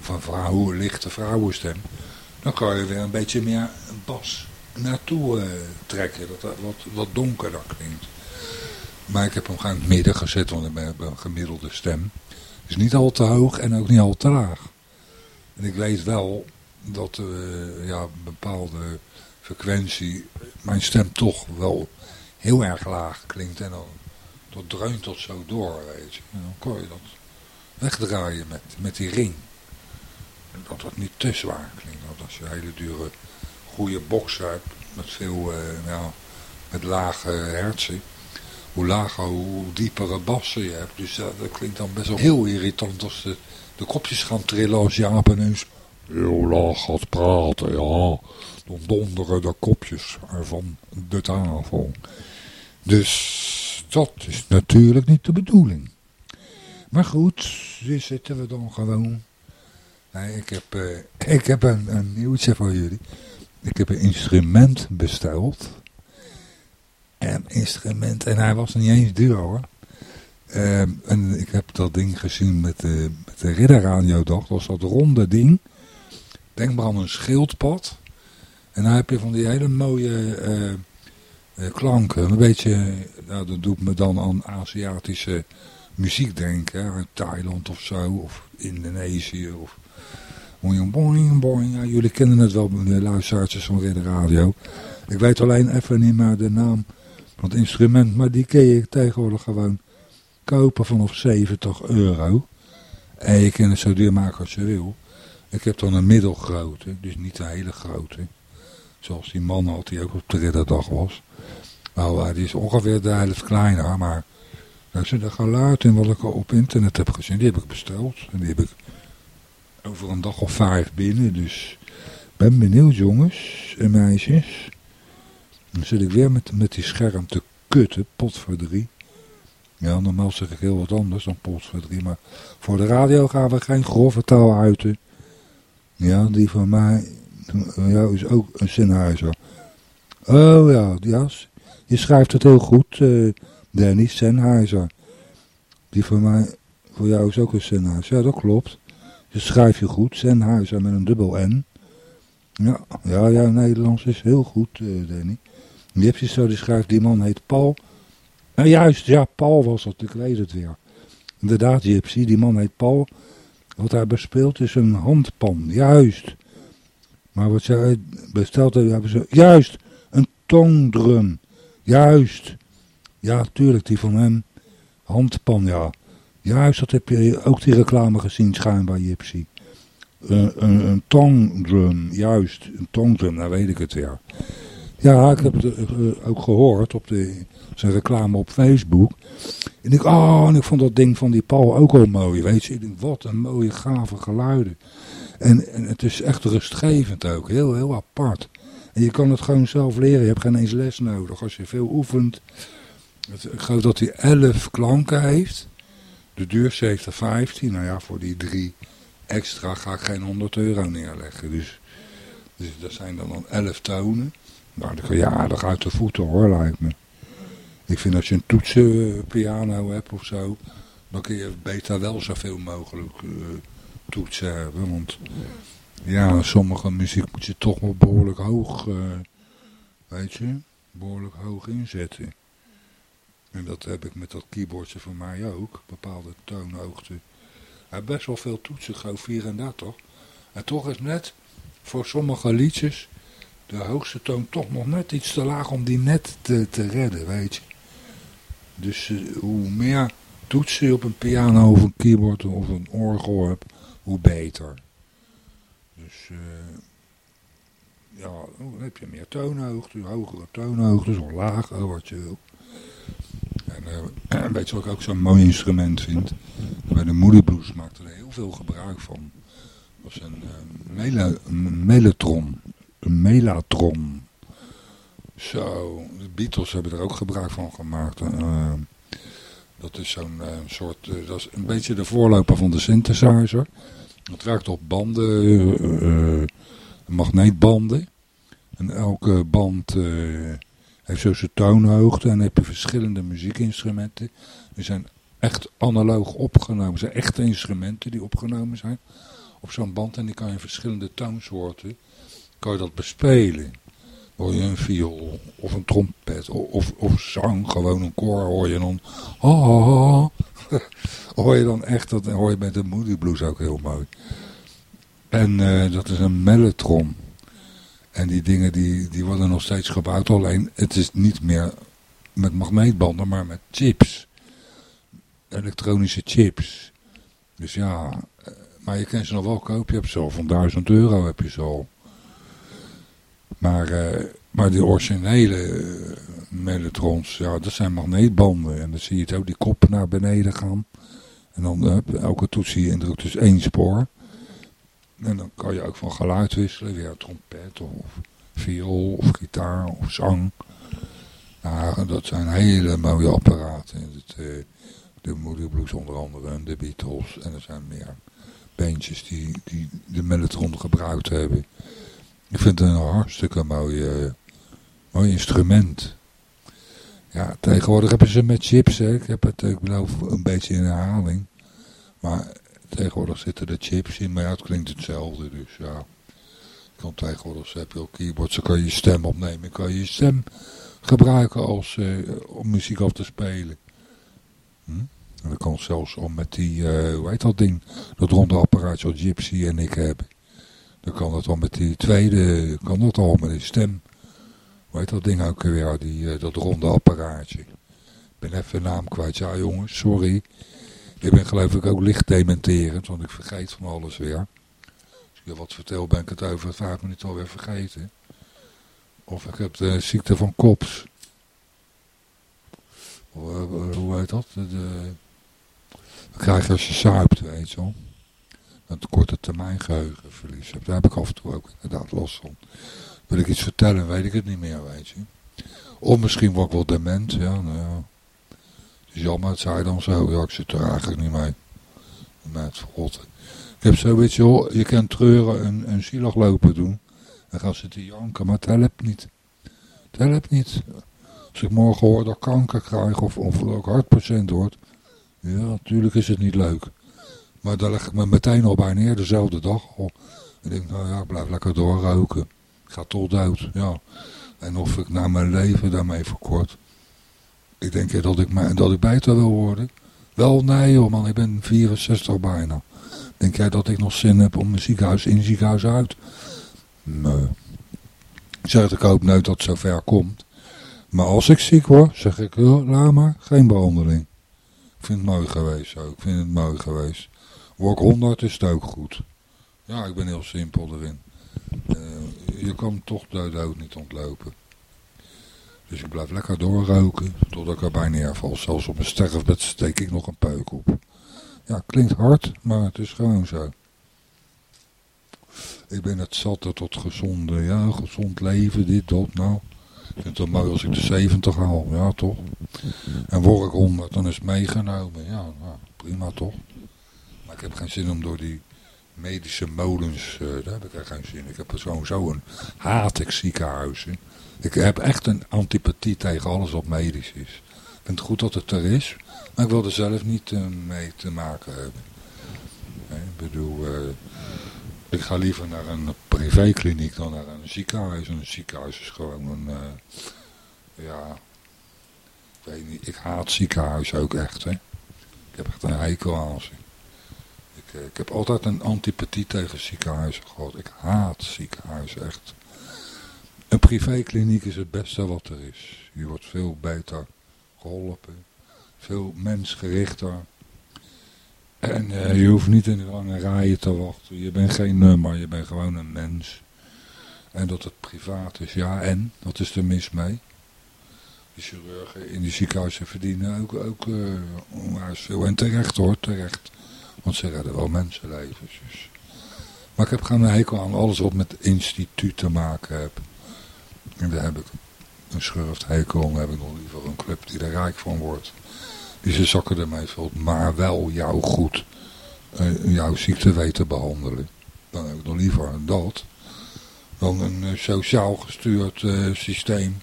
of een vrouw, lichte vrouwenstem, dan kan je weer een beetje meer bas naartoe uh, trekken. Dat dat wat, wat donkerder klinkt. Maar ik heb hem gewoon in het midden gezet, want ik heb een gemiddelde stem. Dus niet al te hoog en ook niet al te laag. En ik weet wel dat uh, ja, bepaalde frequentie mijn stem toch wel heel erg laag klinkt. En dan dat dreunt tot zo door, weet je. Dan kan je dat wegdraaien met, met die ring. En dat dat niet te zwaar klinkt. Want als je hele dure, goede boxen hebt met veel, uh, nou, met lage hersen. Hoe lager, hoe diepere bassen je hebt. Dus dat klinkt dan best wel heel irritant als de, de kopjes gaan trillen als Jaap ineens heel laag gaat praten. Ja, dan donderen de kopjes van de tafel. Dus dat is natuurlijk niet de bedoeling. Maar goed, hier zitten we dan gewoon. Ik heb, uh, ik heb een, een nieuwtje voor jullie. Ik heb een instrument besteld. Een instrument, en hij was niet eens duur hoor. Uh, en ik heb dat ding gezien met de, met de ridderradio Dat was dat ronde ding. Denk maar aan een schildpad. En dan heb je van die hele mooie uh, klanken. Een beetje, nou, dat doet me dan aan Aziatische muziek denken. Thailand of zo, of Indonesië. Of boing, boing, boing. Ja, jullie kennen het wel, de luisteraars van de radio. Ik weet alleen even niet meer de naam van het instrument. Maar die kun je tegenwoordig gewoon kopen vanaf 70 euro. En je kan het zo duur maken als je wil. Ik heb dan een middelgrote, dus niet een hele grote. Zoals die man had die ook op de ridderdag was. Nou, die is ongeveer de helft kleiner, maar daar zit een geluid in wat ik al op internet heb gezien. Die heb ik besteld. En die heb ik over een dag of vijf binnen. Dus ben benieuwd jongens en meisjes. Dan zit ik weer met, met die scherm te kutten, pot voor drie. Ja, normaal zeg ik heel wat anders dan pot voor drie. Maar voor de radio gaan we geen grove taal uiten. Ja, die van mij ja, is ook een Sennheiser. Oh ja, ja, je schrijft het heel goed, uh, Danny, Sennheiser. Die van mij, voor jou is ook een Sennheiser. Ja, dat klopt. Je schrijft je goed, Sennheiser met een dubbel N. Ja, ja, ja, Nederlands is heel goed, uh, Danny. Die heb je zo, die schrijft, die man heet Paul. Nou juist, ja, Paul was dat, ik weet het weer. Inderdaad, Gypsy, die man heet Paul. Wat hij bespeelt is een handpan, juist. Maar wat zij besteld hebben, ze, juist, een tongdrum, juist. Ja, tuurlijk, die van hem, handpan, ja. Juist, dat heb je ook die reclame gezien, schijnbaar, Gypsy. een, een tongdrum, juist, een tongdrum, nou weet ik het weer. Ja, ik heb het uh, ook gehoord op de, zijn reclame op Facebook. En ik, oh, en ik vond dat ding van die Paul ook al mooi, weet je. Wat een mooie, gave geluiden. En, het is echt rustgevend ook, heel, heel apart. En je kan het gewoon zelf leren, je hebt geen eens les nodig. Als je veel oefent, ik geloof dat hij 11 klanken heeft. De duur heeft er 15, nou ja, voor die drie extra ga ik geen 100 euro neerleggen. Dus, dus dat zijn dan, dan 11 tonen. Nou, dat kan je aardig uit de voeten hoor, lijkt me. Ik vind als je een toetsenpiano hebt of zo, dan kun je beter wel zoveel mogelijk uh, toetsen hebben. Want ja, sommige muziek moet je toch wel behoorlijk hoog, uh, weet je, behoorlijk hoog inzetten. En dat heb ik met dat keyboardje van mij ook, bepaalde toonhoogte. Hij heeft best wel veel toetsen, gewoon 34. En toch is net voor sommige liedjes de hoogste toon toch nog net iets te laag om die net te, te redden, weet je. Dus uh, hoe meer toetsen je op een piano of een keyboard of een orgel hebt, hoe beter. Dus uh, ja, dan heb je meer toonhoogte, hogere toonhoogte, of lager, wat je wil. En uh, weet je wat ik ook zo'n mooi instrument vind? Bij de Moody Blues maakte er heel veel gebruik van. Dat was een, uh, melatron. Zo, de Beatles hebben er ook gebruik van gemaakt. Uh, dat is zo'n uh, soort, uh, dat is een beetje de voorloper van de synthesizer. Het werkt op banden, magneetbanden. En elke band heeft zo zijn toonhoogte en heb je verschillende muziekinstrumenten. Die zijn echt analoog opgenomen. zijn echte instrumenten die opgenomen zijn op zo'n band en die kan je verschillende toonsoorten kan je dat bespelen. Hoor je een viool of een trompet of, of zang, gewoon een koor hoor je dan. Oh, hoor je dan echt, dat hoor je met de Moody Blues ook heel mooi. En uh, dat is een mellotron. En die dingen die, die worden nog steeds gebruikt, alleen het is niet meer met magneetbanden, maar met chips. Elektronische chips. Dus ja, eh, maar je kan ze nog wel kopen. Je hebt ze al van 1000 euro heb je al. Maar, uh, maar die originele uh, Mellotrons, ja, dat zijn magneetbanden. En dan zie je het ook, die koppen naar beneden gaan. En dan uh, elke toets die je indrukt dus één spoor. En dan kan je ook van geluid wisselen. Weer trompet of viool of gitaar of zang. Nou, dat zijn hele mooie apparaten. Het, de Moody Blues onder andere en de Beatles. En er zijn meer bandjes die, die de Mellotron gebruikt hebben. Ik vind het een hartstikke mooi, mooi instrument. Ja, tegenwoordig hebben ze met chips, hè. ik heb het, ik geloof, een beetje in herhaling. Maar tegenwoordig zitten de chips in, maar ja, het klinkt hetzelfde, dus ja. kan tegenwoordig heb je ook keyboards, dan kan je je stem opnemen, kan je je stem gebruiken als, uh, om muziek af te spelen. Hm? En dat kan zelfs om met die, uh, hoe heet dat ding, dat ronde apparaatje wat Gypsy en ik hebben. Dan kan dat al met die tweede, kan dat al met die stem. Hoe heet dat ding ook weer, die, uh, dat ronde apparaatje. Ik ben even naam kwijt. Ja jongens, sorry. Ik ben geloof ik ook licht dementerend, want ik vergeet van alles weer. Als ik je wat vertel ben ik het over vijf minuten alweer vergeten. Of ik heb de ziekte van kops. Hoe heet dat? De, krijg je als je zuipt, weet je wel. Dat korte termijn geheugenverlies. Daar heb ik af en toe ook inderdaad last van. Wil ik iets vertellen, weet ik het niet meer, weet je. Of misschien word ik wel dement, ja, nou ja. Het is jammer, het zei dan zo. Ja, ik zit er eigenlijk niet mee. Met verrotten. Ik heb zoiets, joh, je kan treuren en, en zielig lopen doen. En gaan zitten janken, maar het helpt niet. Het helpt niet. Als ik morgen hoor dat ik kanker krijg of, of ik hartpatiënt word. Ja, natuurlijk is het niet leuk. Maar daar leg ik me meteen al bij neer, dezelfde dag al. Ik denk, nou ja, ik blijf lekker doorroken. Ik ga tot dood, ja. En of ik naar mijn leven daarmee verkort. Ik denk dat ik, dat ik beter wil worden. Wel, nee joh man, ik ben 64 bijna. Denk jij dat ik nog zin heb om een ziekenhuis in, ziekenhuis uit? Nee. Zeg, ik hoop nooit dat het zover komt. Maar als ik ziek word, zeg ik, oh, laat maar, geen behandeling. Ik vind het mooi geweest zo, ik vind het mooi geweest. Word ik 100 is het ook goed. Ja, ik ben heel simpel erin. Uh, je kan toch de dood niet ontlopen. Dus ik blijf lekker doorroken totdat ik erbij neerval. Zelfs op een sterfbed steek ik nog een peuk op. Ja, klinkt hard, maar het is gewoon zo. Ik ben het zat tot gezonde, ja, gezond leven, dit, dat, nou. Ik vind het mooi als ik de 70 haal, ja toch. En word ik 100, dan is het meegenomen, ja, nou, prima toch. Ik heb geen zin om door die medische molens, uh, daar heb ik echt geen zin. Ik heb sowieso een haat ik ziekenhuizen. Ik heb echt een antipathie tegen alles wat medisch is. Ik vind het goed dat het er is, maar ik wil er zelf niet uh, mee te maken hebben. Ik bedoel, uh, ik ga liever naar een privékliniek dan naar een ziekenhuis. Een ziekenhuis is gewoon een, ja, ik weet niet, ik haat ziekenhuis ook echt, hè. Ik heb echt een hekel. Ik, ik heb altijd een antipathie tegen ziekenhuizen gehad. Ik haat ziekenhuizen, echt. Een privékliniek is het beste wat er is. Je wordt veel beter geholpen. Veel mensgerichter. En uh, je hoeft niet in lange rijen te wachten. Je bent geen nummer, je bent gewoon een mens. En dat het privaat is, ja en? Wat is er mis mee? De chirurgen in die ziekenhuizen verdienen ook, ook uh, veel. En terecht hoor, terecht. Want ze redden wel mensenlevens. Dus. Maar ik heb gewoon hekel aan alles wat met instituut te maken heeft. En daar heb ik een schurft hekel om. heb ik nog liever een club die er rijk van wordt. Die ze zakken ermee vult. Maar wel jou goed. Uh, jouw ziekte weten behandelen. Dan heb ik nog liever dat. Dan een uh, sociaal gestuurd uh, systeem.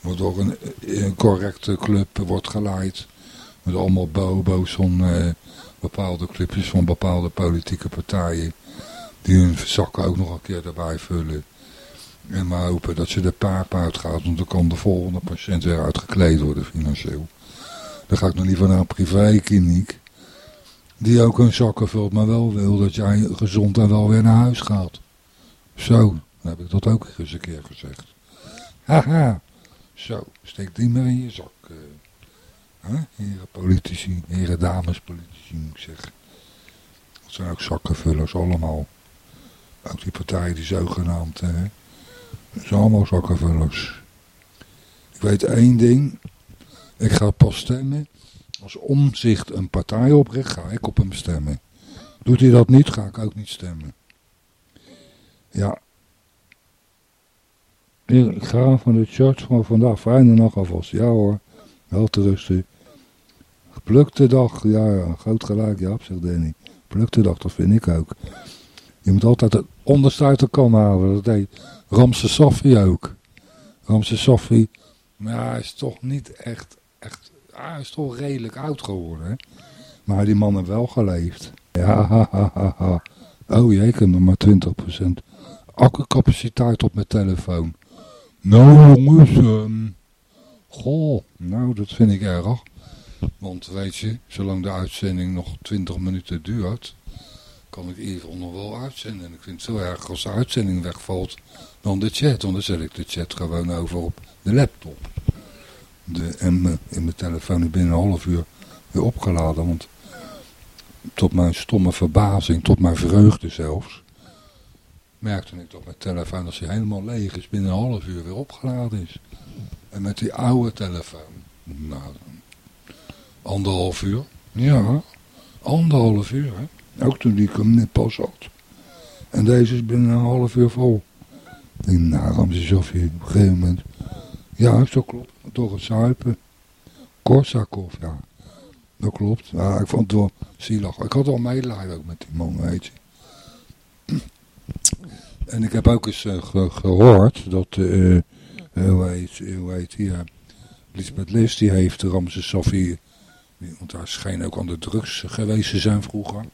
Waardoor een, een correcte club wordt geleid. Met allemaal bobo's van bepaalde clubjes van bepaalde politieke partijen. Die hun zakken ook nog een keer erbij vullen. En maar hopen dat ze de paap uitgaat, want dan kan de volgende patiënt weer uitgekleed worden financieel. Dan ga ik nog liever naar een privékliniek. Die ook hun zakken vult, maar wel wil dat jij gezond en wel weer naar huis gaat. Zo, dan heb ik dat ook eens een keer gezegd. Haha, zo, steek die maar in je zak. Heren politici, heren dames politici moet ik zeggen. Het zijn ook zakkenvullers allemaal. Ook die partijen die zogenaamd, hè. Het zijn allemaal zakkenvullers. Ik weet één ding. Ik ga pas stemmen. Als omzicht een partij opricht, ga ik op hem stemmen. Doet hij dat niet, ga ik ook niet stemmen. Ja. Ik ga van de church van vandaag. Fijne nacht alvast. Ja hoor. Wel te rusten. Geplukte dag. Ja. Groot gelijk, ja, zegt Danny. Plukte dag, dat vind ik ook. Je moet altijd het onderste uit de kan halen. Dat deed Ramse Safi ook. Ramse Safi, maar hij is toch niet echt, echt, hij is toch redelijk oud geworden. Maar die man heeft wel geleefd. Ja. Oh jee, ik heb nog maar 20% accucapaciteit op mijn telefoon. Nou jongens, um, goh, nou dat vind ik erg. Want weet je, zolang de uitzending nog 20 minuten duurt, kan ik geval nog wel uitzenden. En ik vind het zo erg als de uitzending wegvalt dan de chat. Want dan zet ik de chat gewoon over op de laptop. De, en in mijn telefoon is binnen een half uur weer opgeladen. Want tot mijn stomme verbazing, tot mijn vreugde zelfs, merkte ik dat mijn telefoon, als hij helemaal leeg is, binnen een half uur weer opgeladen is. En met die oude telefoon, nou, anderhalf uur. Ja, anderhalf uur, hè. Ook toen ik hem net pas had. En deze is binnen een half uur vol. Ik denk, nou, Ramses op een gegeven moment... Ja, dat klopt. Toch het zuipen. Korsakov, ja. Dat klopt. Ja, ik vond het wel zielig. Ik had wel medelijden ook met die man, weet je. En ik heb ook eens uh, gehoord dat, uh, hoe heet, hoe heet uh, Lisbeth Lis, die heeft Ramses Safi, want hij scheen ook aan de drugs geweest te zijn vroeger.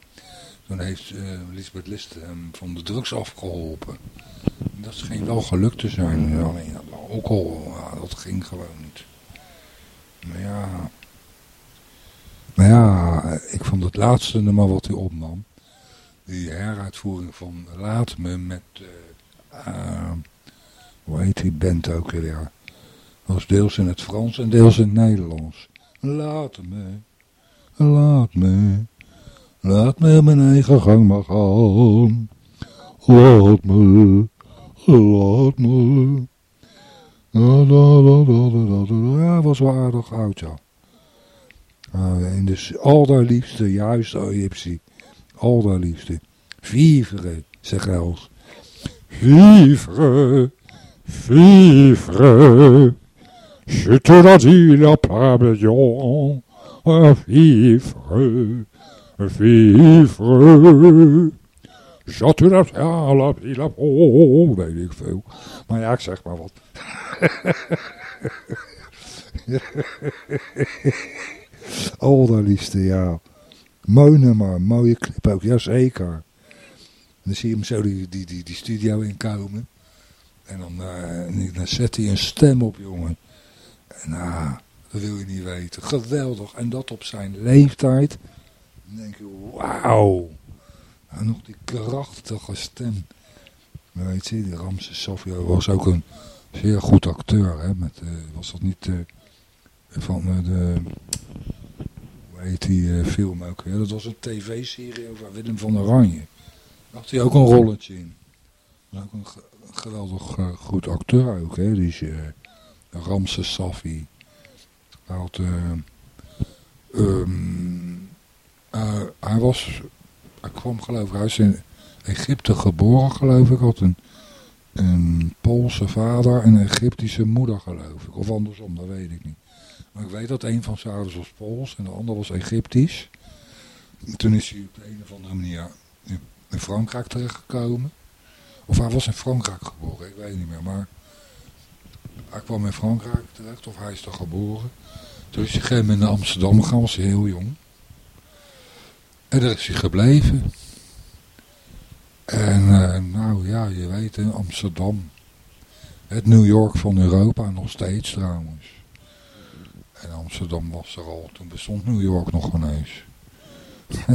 Toen heeft uh, Lisbeth List hem van de drugs afgeholpen. Dat scheen wel gelukt te zijn. Alleen alcohol, ja, dat ging gewoon niet. Maar ja... Maar ja, ik vond het laatste nummer wat hij opnam. Die heruitvoering van Laat Me met... Uh, uh, hoe heet die band ook weer? Dat was deels in het Frans en deels in het Nederlands. Laat me, laat me... Laat me mijn eigen gang maar gaan. Laat me, laat me. Ja, was wel aardig oud, ja. Uh, en dus allerliefste, juist, oh, Gypsy. Allerliefste. Vivre, zeg Els. Vivre, vivre. Je te l'ai dit, la pavillon. Vivre vivre. Zat à la villa, oh, weet ik veel. Maar ja, ik zeg maar wat. Allerliefste, ja. Mooi nummer, mooie clip ook, jazeker. En dan zie je hem zo die, die, die, studio inkomen. En dan, uh, dan zet hij een stem op, jongen. Ah, dat wil je niet weten. Geweldig. En dat op zijn leeftijd. Dan denk je, wauw. En nog die krachtige stem. Weet je, die Ramses Sofia was ook een zeer goed acteur. Hè, met, uh, was dat niet uh, van uh, de, hoe heet die film ook weer? Dat was een tv-serie over Willem van Oranje. Daar had hij ook een rolletje in. Ook een, geweldig goed acteur ook, hè. Die is Ramses Safi. Hij had... Um, uh, hij was, hij kwam geloof ik, hij is in Egypte geboren geloof ik, had een, een Poolse vader en een Egyptische moeder geloof ik. Of andersom, dat weet ik niet. Maar ik weet dat een van zijn ouders was Pools en de ander was Egyptisch. En toen is hij op de een of andere manier in Frankrijk terechtgekomen. Of hij was in Frankrijk geboren, ik weet niet meer. Maar hij kwam in Frankrijk terecht, of hij is daar geboren. Toen is hij gegeven Amsterdam gegaan, was hij heel jong. En daar is hij gebleven. En uh, nou ja, je weet in Amsterdam. Het New York van Europa nog steeds trouwens. En Amsterdam was er al, toen bestond New York nog ineens.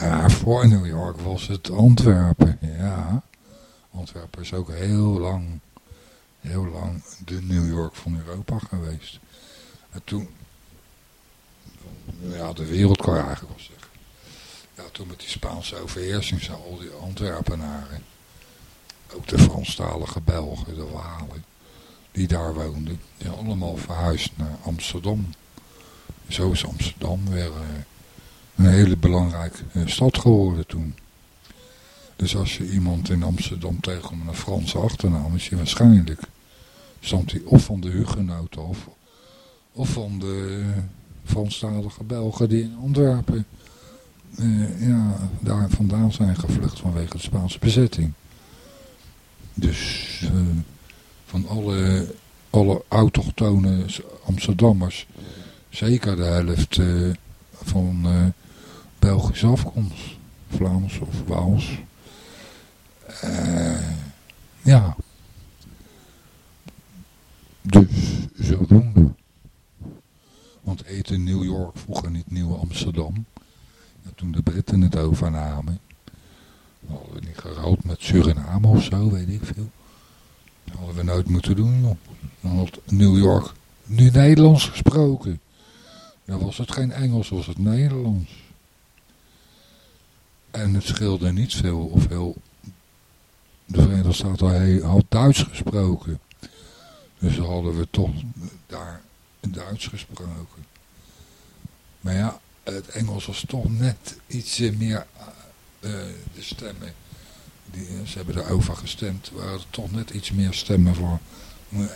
ja, voor New York was het Antwerpen, ja. Antwerpen is ook heel lang, heel lang de New York van Europa geweest. En toen, ja, de wereld kan je eigenlijk wel zeggen. Ja, toen met die Spaanse overheersing zijn al die Antwerpenaren, ook de Franstalige Belgen, de Walen, die daar woonden, allemaal verhuisd naar Amsterdam. Zo is Amsterdam weer uh, een hele belangrijke uh, stad geworden toen. Dus als je iemand in Amsterdam tegenkomt een Franse achternaam, is je waarschijnlijk, stamt hij of van de Hugenoten of, of van de Franstalige Belgen die in Antwerpen uh, ja, daar vandaan zijn gevlucht vanwege de Spaanse bezetting. Dus uh, van alle, alle autochtone Amsterdammers, zeker de helft uh, van Belgische afkomst, Vlaams of Waals. Ja. Dus zodoende. Want heette New York vroeger niet Nieuw Amsterdam. toen de Britten het overnamen. Hadden we niet gerouwd met Suriname of zo, weet ik veel. Dat hadden we nooit moeten doen, joh. Dan had New York nu Nederlands gesproken. Dan was het geen Engels, was het Nederlands. En het scheelde niet veel of heel... De Verenigde Staten had Duits gesproken. Dus hadden we toch daar Duits gesproken. Maar ja, het Engels was toch net iets meer uh, de stemmen. Die, ze hebben erover gestemd, waren er toch net iets meer stemmen voor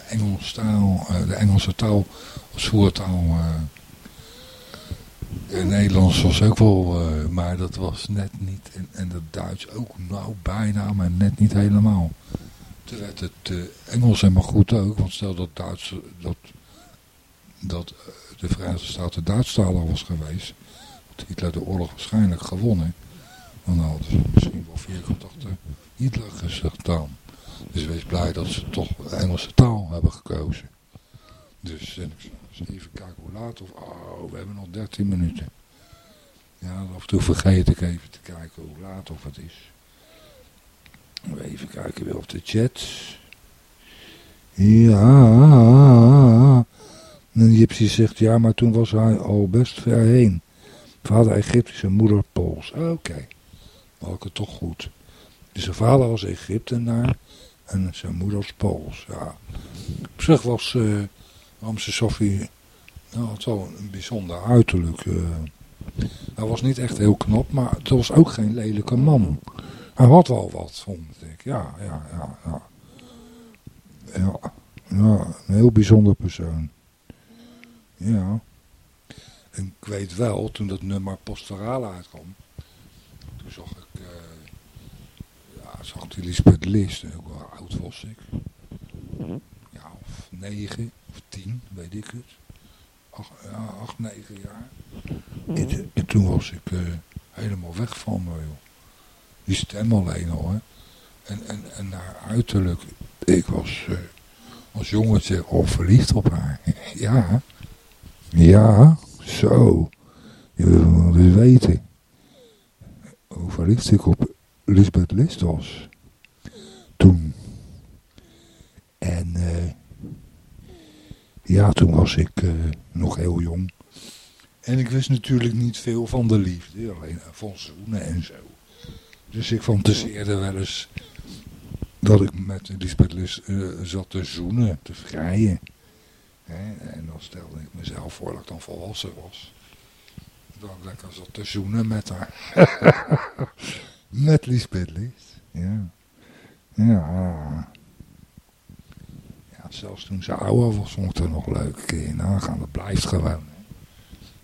Engels taal, de Engelse taal als voertaal. Het Nederlands was ook wel, maar dat was net niet. En, en het Duits ook, nou bijna, maar net niet helemaal. Toen het Engels helemaal goed ook, want stel dat Duits, dat dat eh, de Verenigde Staten Duitsstalig was geweest, had Hitler de oorlog waarschijnlijk gewonnen. Dan hadden ze misschien wel vier contacten Hitler gedaan. Dus wees blij dat ze toch Engelse taal hebben gekozen. Dus en even kijken hoe laat of... Oh, we hebben nog 13 minuten. Ja, af en toe vergeet ik even te kijken hoe laat of het is. Even kijken weer op de chat. Ja, en Gypsy zegt, ja, maar toen was hij al best ver heen. Vader Egyptische, moeder Pools. Oké, okay. het toch goed. Dus zijn vader was Egyptenaar en zijn moeder was Pools. Ja. Op zich was uh, Ramse Sophie nou, had wel een bijzonder uiterlijk. Uh, hij was niet echt heel knap, maar het was ook geen lelijke man. Hij had wel wat, vond ik. Ja, ja, ja, ja. Ja, ja een heel bijzonder persoon. Ja. En ik weet wel, toen dat nummer Pastorale uitkwam, toen zag ik, uh, ja, zag die Lisbeth List, hoe oud was ik? Ja, of negen, of tien, weet ik het. Acht, ja, acht negen jaar. En, en toen was ik uh, helemaal weg van me, joh. Die stem alleen al, hè. En, en, en haar uiterlijk, ik was uh, als jongetje al verliefd op haar. ja, ja, zo. Je wil dus weten hoe verliefd ik op Lisbeth List was. Toen. En uh, ja, toen was ik uh, nog heel jong. En ik wist natuurlijk niet veel van de liefde, alleen van zoenen en zo. Dus ik fantaseerde wel eens dat ik met Lisbeth List uh, zat te zoenen, te vrijen. En dan stelde ik mezelf voor dat ik dan volwassen was. Dat ik lekker zat te zoenen met haar. met Lisbeth List. Ja. Ja. Zelfs toen ze ouder was, vond ik het nog leuk. Kun je nagaan, dat blijft gewoon.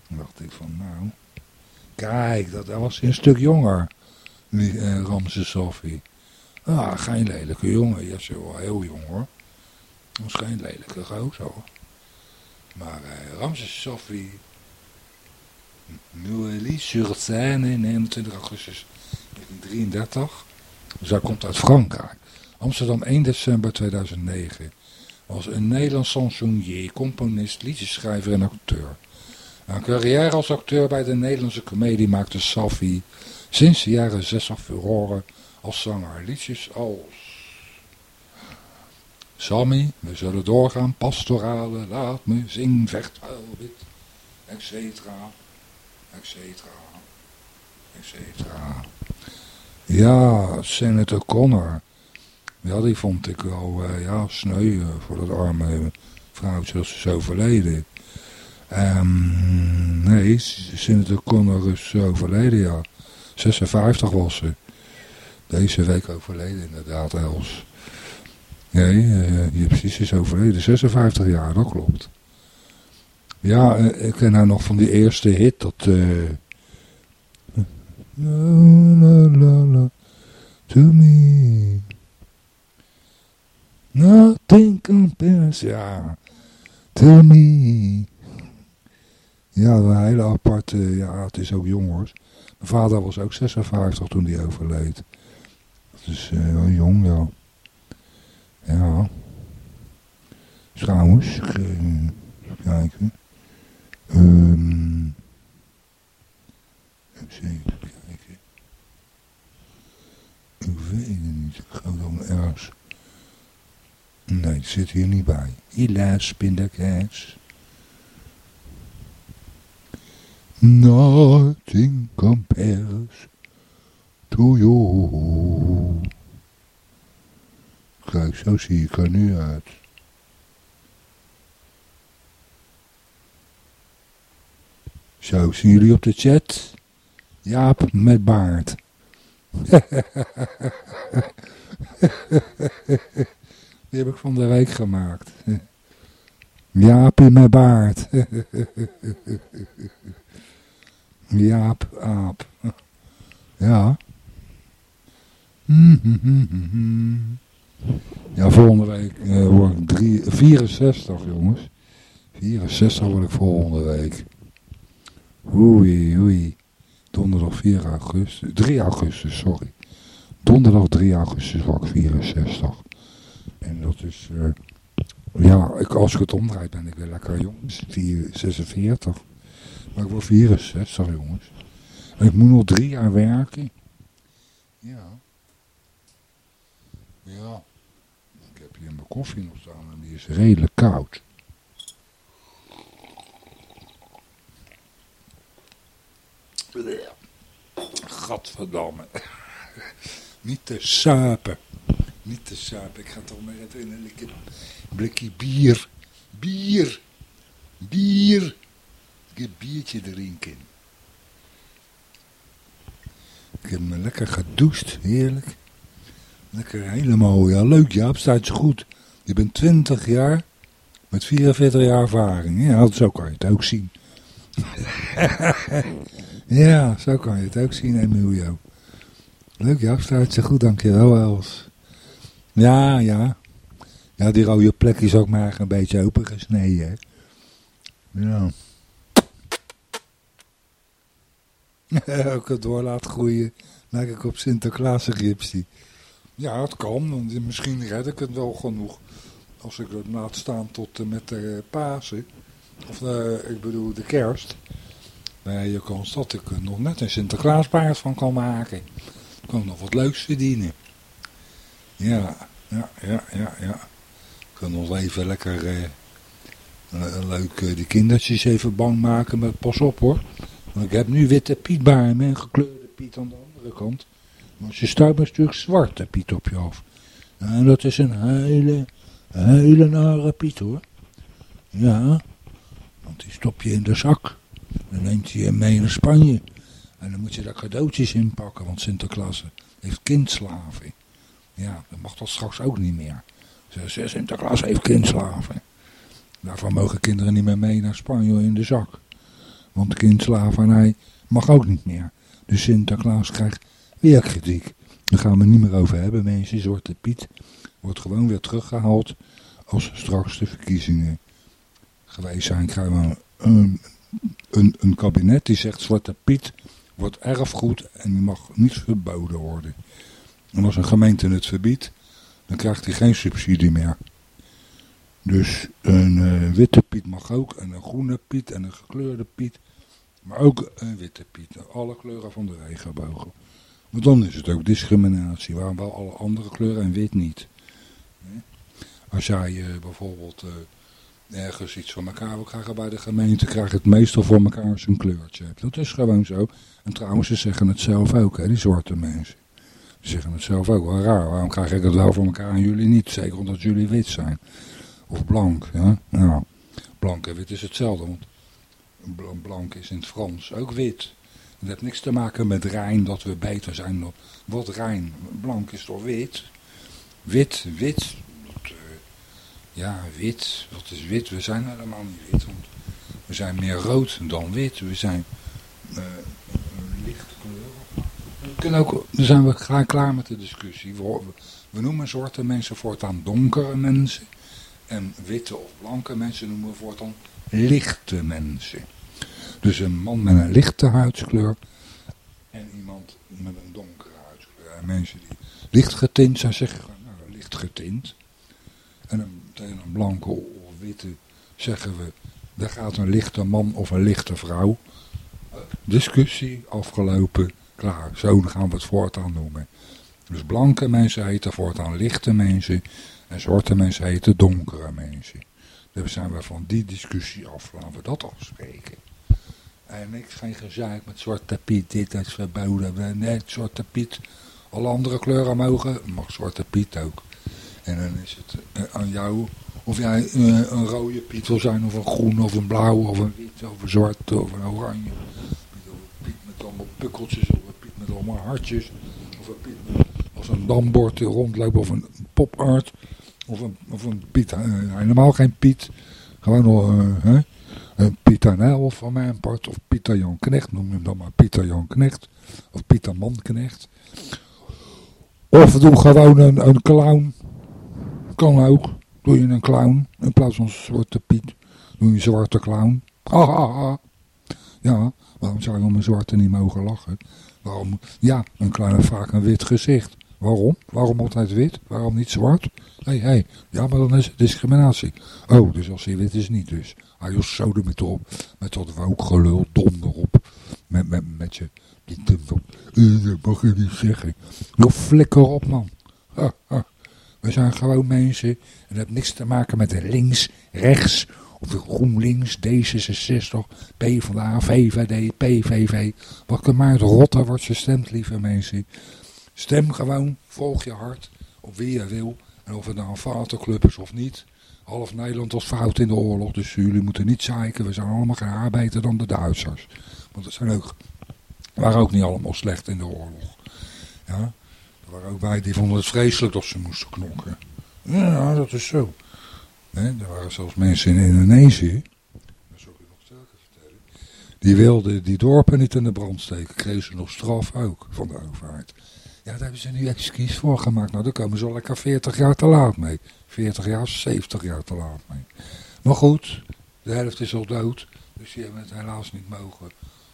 Dan dacht ik van, nou... Kijk, dat, dat was een stuk jonger. Eh, Ramse Sophie. Ah, geen lelijke jongen. Ja, ze wel heel jong hoor. Dat was geen lelijke gozer hoor. Maar uh, Ramses Sophie, Neuilly-sur-Seine, 29 augustus 1933. Zij komt uit Frankrijk. Amsterdam 1 december 2009. Was een Nederlands chansonnier, componist, liedjeschrijver en acteur. Een carrière als acteur bij de Nederlandse comedie maakte Safi sinds de jaren 60 furoren als zanger. Liedjes als Sammy, we zullen doorgaan, pastorale, laat me, zing, vecht, wit, et cetera, et cetera. et cetera. Ja, Senator Connor. Ja, die vond ik wel uh, ja, sneu uh, voor dat arme vrouwtje dat ze is overleden. Um, nee, Senator Connor is overleden, ja. 56 was ze. Deze week overleden inderdaad, Els. Nee, uh, je precies is overleden. 56 jaar, dat klopt. Ja, ik ken nou nog van die eerste hit, dat... La, la, la, la, to me. Nothing compares, ja. To me. Ja, een hele aparte, ja, het is ook jong hoor. Mijn vader was ook 56 toen hij overleed. Is uh, wel jong, ja. Ja. Trouwens, uh, even kijken. Um, even kijken. Ik weet het niet. Ik ga dan ergens... Nee, zit hier niet bij. Helaas, pindakaas. Nothing compares to you. Kijk, zo zie ik er nu uit. Zo, zien jullie op de chat? Jaap met baard. Die heb ik van de week gemaakt. Jaap in mijn baard. Jaap, aap. Ja. Ja, volgende week uh, word ik drie, 64, jongens. 64 word ik volgende week. Oei, oei. Donderdag 4 augustus. 3 augustus, sorry. Donderdag 3 augustus word ik 64. En dat is... Uh, ja, ik, als ik het omdraai ben ik weer lekker jong. 46. Maar ik word 64, jongens. En ik moet nog drie jaar werken. Ja. Ja. Ik heb hier mijn koffie nog staan en die is redelijk koud. Gadverdamme. Niet te suipen. Niet te suipen. Ik ga toch maar even een blikje bier. Bier. Bier. Ik heb biertje drinken. Ik heb me lekker gedoucht. Heerlijk. Lekker helemaal. Ja, leuk Jaap. Staat je goed. Je bent 20 jaar. Met 44 jaar ervaring. Ja, zo kan je het ook zien. ja, zo kan je het ook zien, Emilio. Leuk Jaap. Staat je goed. Dankjewel Els. Ja, ja. Ja, die rode plek is ook maar een beetje opengesneden. Hè? Ja. ook het door laat groeien. Lijk ik op Sinterklaas gypsy. Ja, het kan. Want misschien red ik het wel genoeg. Als ik het laat staan tot uh, met de Pasen. Of uh, ik bedoel de kerst. Nee, je kans dat ik er nog net een Sinterklaaspaard van kan maken. Ik kan nog wat leuks verdienen. Ja, ja, ja, ja, ja. Ik kan even lekker uh, leuk uh, die kindertjes even bang maken met pas op hoor. Want ik heb nu witte Piet bij me en gekleurde Piet aan de andere kant. Maar je stuit een stuk zwarte Piet op je af. En dat is een hele, hele nare Piet hoor. Ja, want die stop je in de zak. Dan neemt hij je mee naar Spanje. En dan moet je daar cadeautjes in pakken, want Sinterklaas heeft kindslaven. Ja, dan mag dat straks ook niet meer. Sinterklaas heeft kindslaven. Daarvan mogen kinderen niet meer mee naar Spanje in de zak. Want kindslavernij mag ook niet meer. Dus Sinterklaas krijgt weer kritiek. Daar gaan we het niet meer over hebben, mensen. Zwarte Piet wordt gewoon weer teruggehaald als straks de verkiezingen geweest zijn. Krijgen we een, een, een kabinet die zegt Zwarte Piet wordt erfgoed en die mag niet verboden worden. En als een gemeente het verbiedt, dan krijgt hij geen subsidie meer. Dus een uh, witte Piet mag ook, en een groene Piet en een gekleurde Piet. Maar ook een witte Piet, alle kleuren van de regenbogen. Maar dan is het ook discriminatie, waarom wel alle andere kleuren en wit niet. Als jij uh, bijvoorbeeld uh, ergens iets voor elkaar wil krijgen bij de gemeente, krijgt het meestal voor elkaar zijn kleurtje. Dat is gewoon zo. En trouwens, ze zeggen het zelf ook, hè, die zwarte mensen. Ze zeggen het zelf ook wel raar. Waarom krijg ik het wel voor elkaar en jullie niet? Zeker omdat jullie wit zijn. Of blank, ja. Nou, blank en wit is hetzelfde, want blank is in het Frans ook wit. Het heeft niks te maken met Rijn, dat we beter zijn dan... Wat Rijn? Blank is toch wit? Wit, wit. Uh, ja, wit. Wat is wit? We zijn helemaal niet wit. Want we zijn meer rood dan wit. We zijn lichte kleur. Kunnen dan zijn we graag klaar met de discussie. We, we noemen zwarte mensen voortaan donkere mensen. En witte of blanke mensen noemen we voortaan lichte mensen. Dus een man met een lichte huidskleur en iemand met een donkere huidskleur. En mensen die licht getint zijn, zeggen nou, licht getint. En een, tegen een blanke of witte zeggen we, daar gaat een lichte man of een lichte vrouw. Discussie, afgelopen, klaar. Zo gaan we het voortaan noemen. Dus blanke mensen heten voortaan lichte mensen en zwarte mensen heten donkere mensen. Dan zijn we van die discussie af. Laten we dat afspreken. En niks, geen gezeik met zwarte piet, dit, is verboden. Nee, zwarte piet, alle andere kleuren mogen, mag zwarte piet ook. En dan is het uh, aan jou of jij uh, een rode piet wil zijn, of een groen, of een blauw, of een wit, of een zwart, of een oranje. Of een piet met allemaal pukkeltjes, of een piet met allemaal hartjes. Of een piet als een dambord rondloopt, of een popart. Of een, of een piet, uh, helemaal geen piet. Gewoon nog. Uh, Pieter Nijl van mijn part, of Pieter Jan Knecht, noem hem dan maar Pieter Jan Knecht, of Pieter Manknecht. Of doe gewoon een, een clown, kan ook. Doe je een clown, in plaats van een zwarte Piet, doe je een zwarte clown. Ah, ah, ah. Ja, waarom zou je om een zwarte niet mogen lachen? Waarom? Ja, een heeft vaak een wit gezicht. Waarom? Waarom altijd wit? Waarom niet zwart? Hey, hé. Hey. Ja, maar dan is het discriminatie. Oh, dus als hij wit is, niet dus. Hij ah, zo met op. Met dat woukgelul, donder op. Met, met, met je... Uh, dat mag je niet zeggen. Joh, flikker op, man. We zijn gewoon mensen. En dat heeft niks te maken met links, rechts... GroenLinks, D66, PvdA, VVD, PVV. Wat kan maar het wordt je stemt, lieve mensen. Stem gewoon, volg je hart, op wie je wil. En of het nou een vaterclub is of niet. Half Nederland was fout in de oorlog, dus jullie moeten niet zeiken. We zijn allemaal geen dan de Duitsers. Want dat zijn ook, waren ook niet allemaal slecht in de oorlog. Ja, er waren ook bij die vonden het vreselijk dat ze moesten knokken. Ja, dat is zo. Er waren zelfs mensen in Indonesië, dat zal ik je nog sterker vertellen, die wilden die dorpen niet in de brand steken. Kregen ze nog straf ook van de overheid. Ja, daar hebben ze nu excuus voor gemaakt. Nou, daar komen ze al lekker 40 jaar te laat mee. 40 jaar, 70 jaar te laat mee. Maar goed, de helft is al dood. Dus die hebben het helaas niet mogen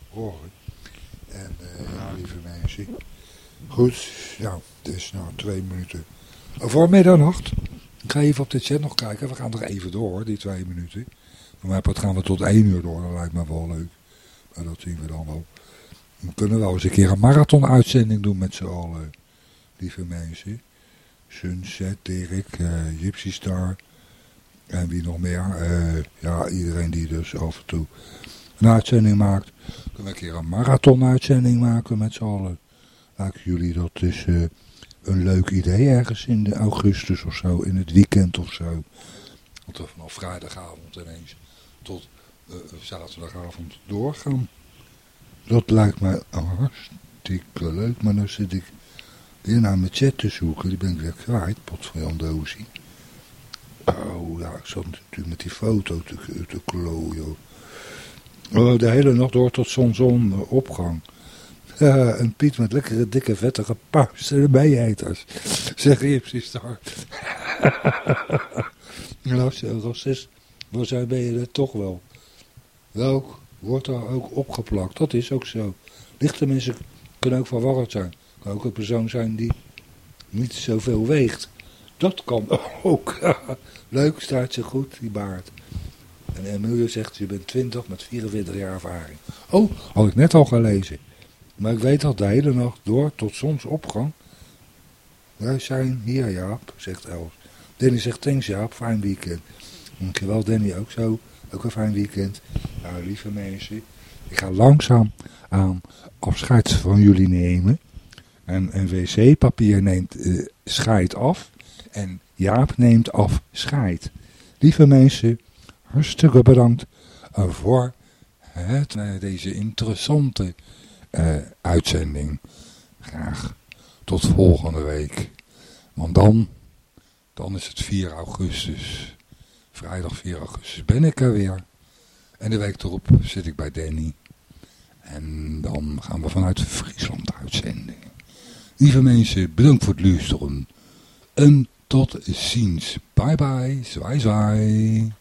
horen. En ja, lieve mensen. Goed, ja, het is nou twee minuten. Voor middernacht. Ik ga even op de chat nog kijken. We gaan er even door, die twee minuten. Voor mij gaan we tot één uur door. Dat lijkt me wel leuk. Maar dat zien we dan wel. We kunnen wel eens een keer een marathon-uitzending doen met z'n allen, lieve mensen. Sunset, Dirk, uh, Gypsy Star en wie nog meer. Uh, ja, iedereen die dus af en toe een uitzending maakt. Kunnen we een keer een marathon-uitzending maken met z'n allen. Lijken jullie dat is uh, een leuk idee ergens in de augustus of zo, in het weekend of zo. Dat we vanaf vrijdagavond ineens tot zaterdagavond doorgaan. Dat lijkt mij hartstikke leuk, maar dan zit ik weer naar mijn chat te zoeken. Die ben ik weer kwijt, potverdoosie. Oh ja, ik zat natuurlijk met die foto te, te klooien. Oh, de hele nacht door tot zonsopgang. Ja, en Piet met lekkere, dikke, vettige pauze erbij eters. Zeg Gypsy Star. nou, racist, waar zijn ben je er toch wel? Welk? wordt daar ook opgeplakt. Dat is ook zo. Lichte mensen kunnen ook verwarrend zijn. Kan ook een persoon zijn die niet zoveel weegt. Dat kan ook. Leuk, staat ze goed, die baard. En Emilie zegt, je bent 20 met 44 jaar ervaring. Oh, had ik net al gelezen. Maar ik weet al de hele nacht door tot zonsopgang. Wij zijn hier, Jaap, zegt Els. Dennis zegt, thanks Jaap, fijn weekend. Dankjewel Danny, ook zo. Ook een fijn weekend. Nou, lieve mensen, ik ga langzaam aan afscheid van jullie nemen. En een wc-papier neemt uh, scheid af. En Jaap neemt af scheid. Lieve mensen, hartstikke bedankt uh, voor het, uh, deze interessante uitzending. Graag tot volgende week. Want dan, dan is het 4 augustus. Vrijdag 4 augustus ben ik er weer. En de week erop zit ik bij Danny. En dan gaan we vanuit Friesland uitzenden. Lieve mensen, bedankt voor het luisteren. En tot ziens. Bye bye. Zwaai zwaai.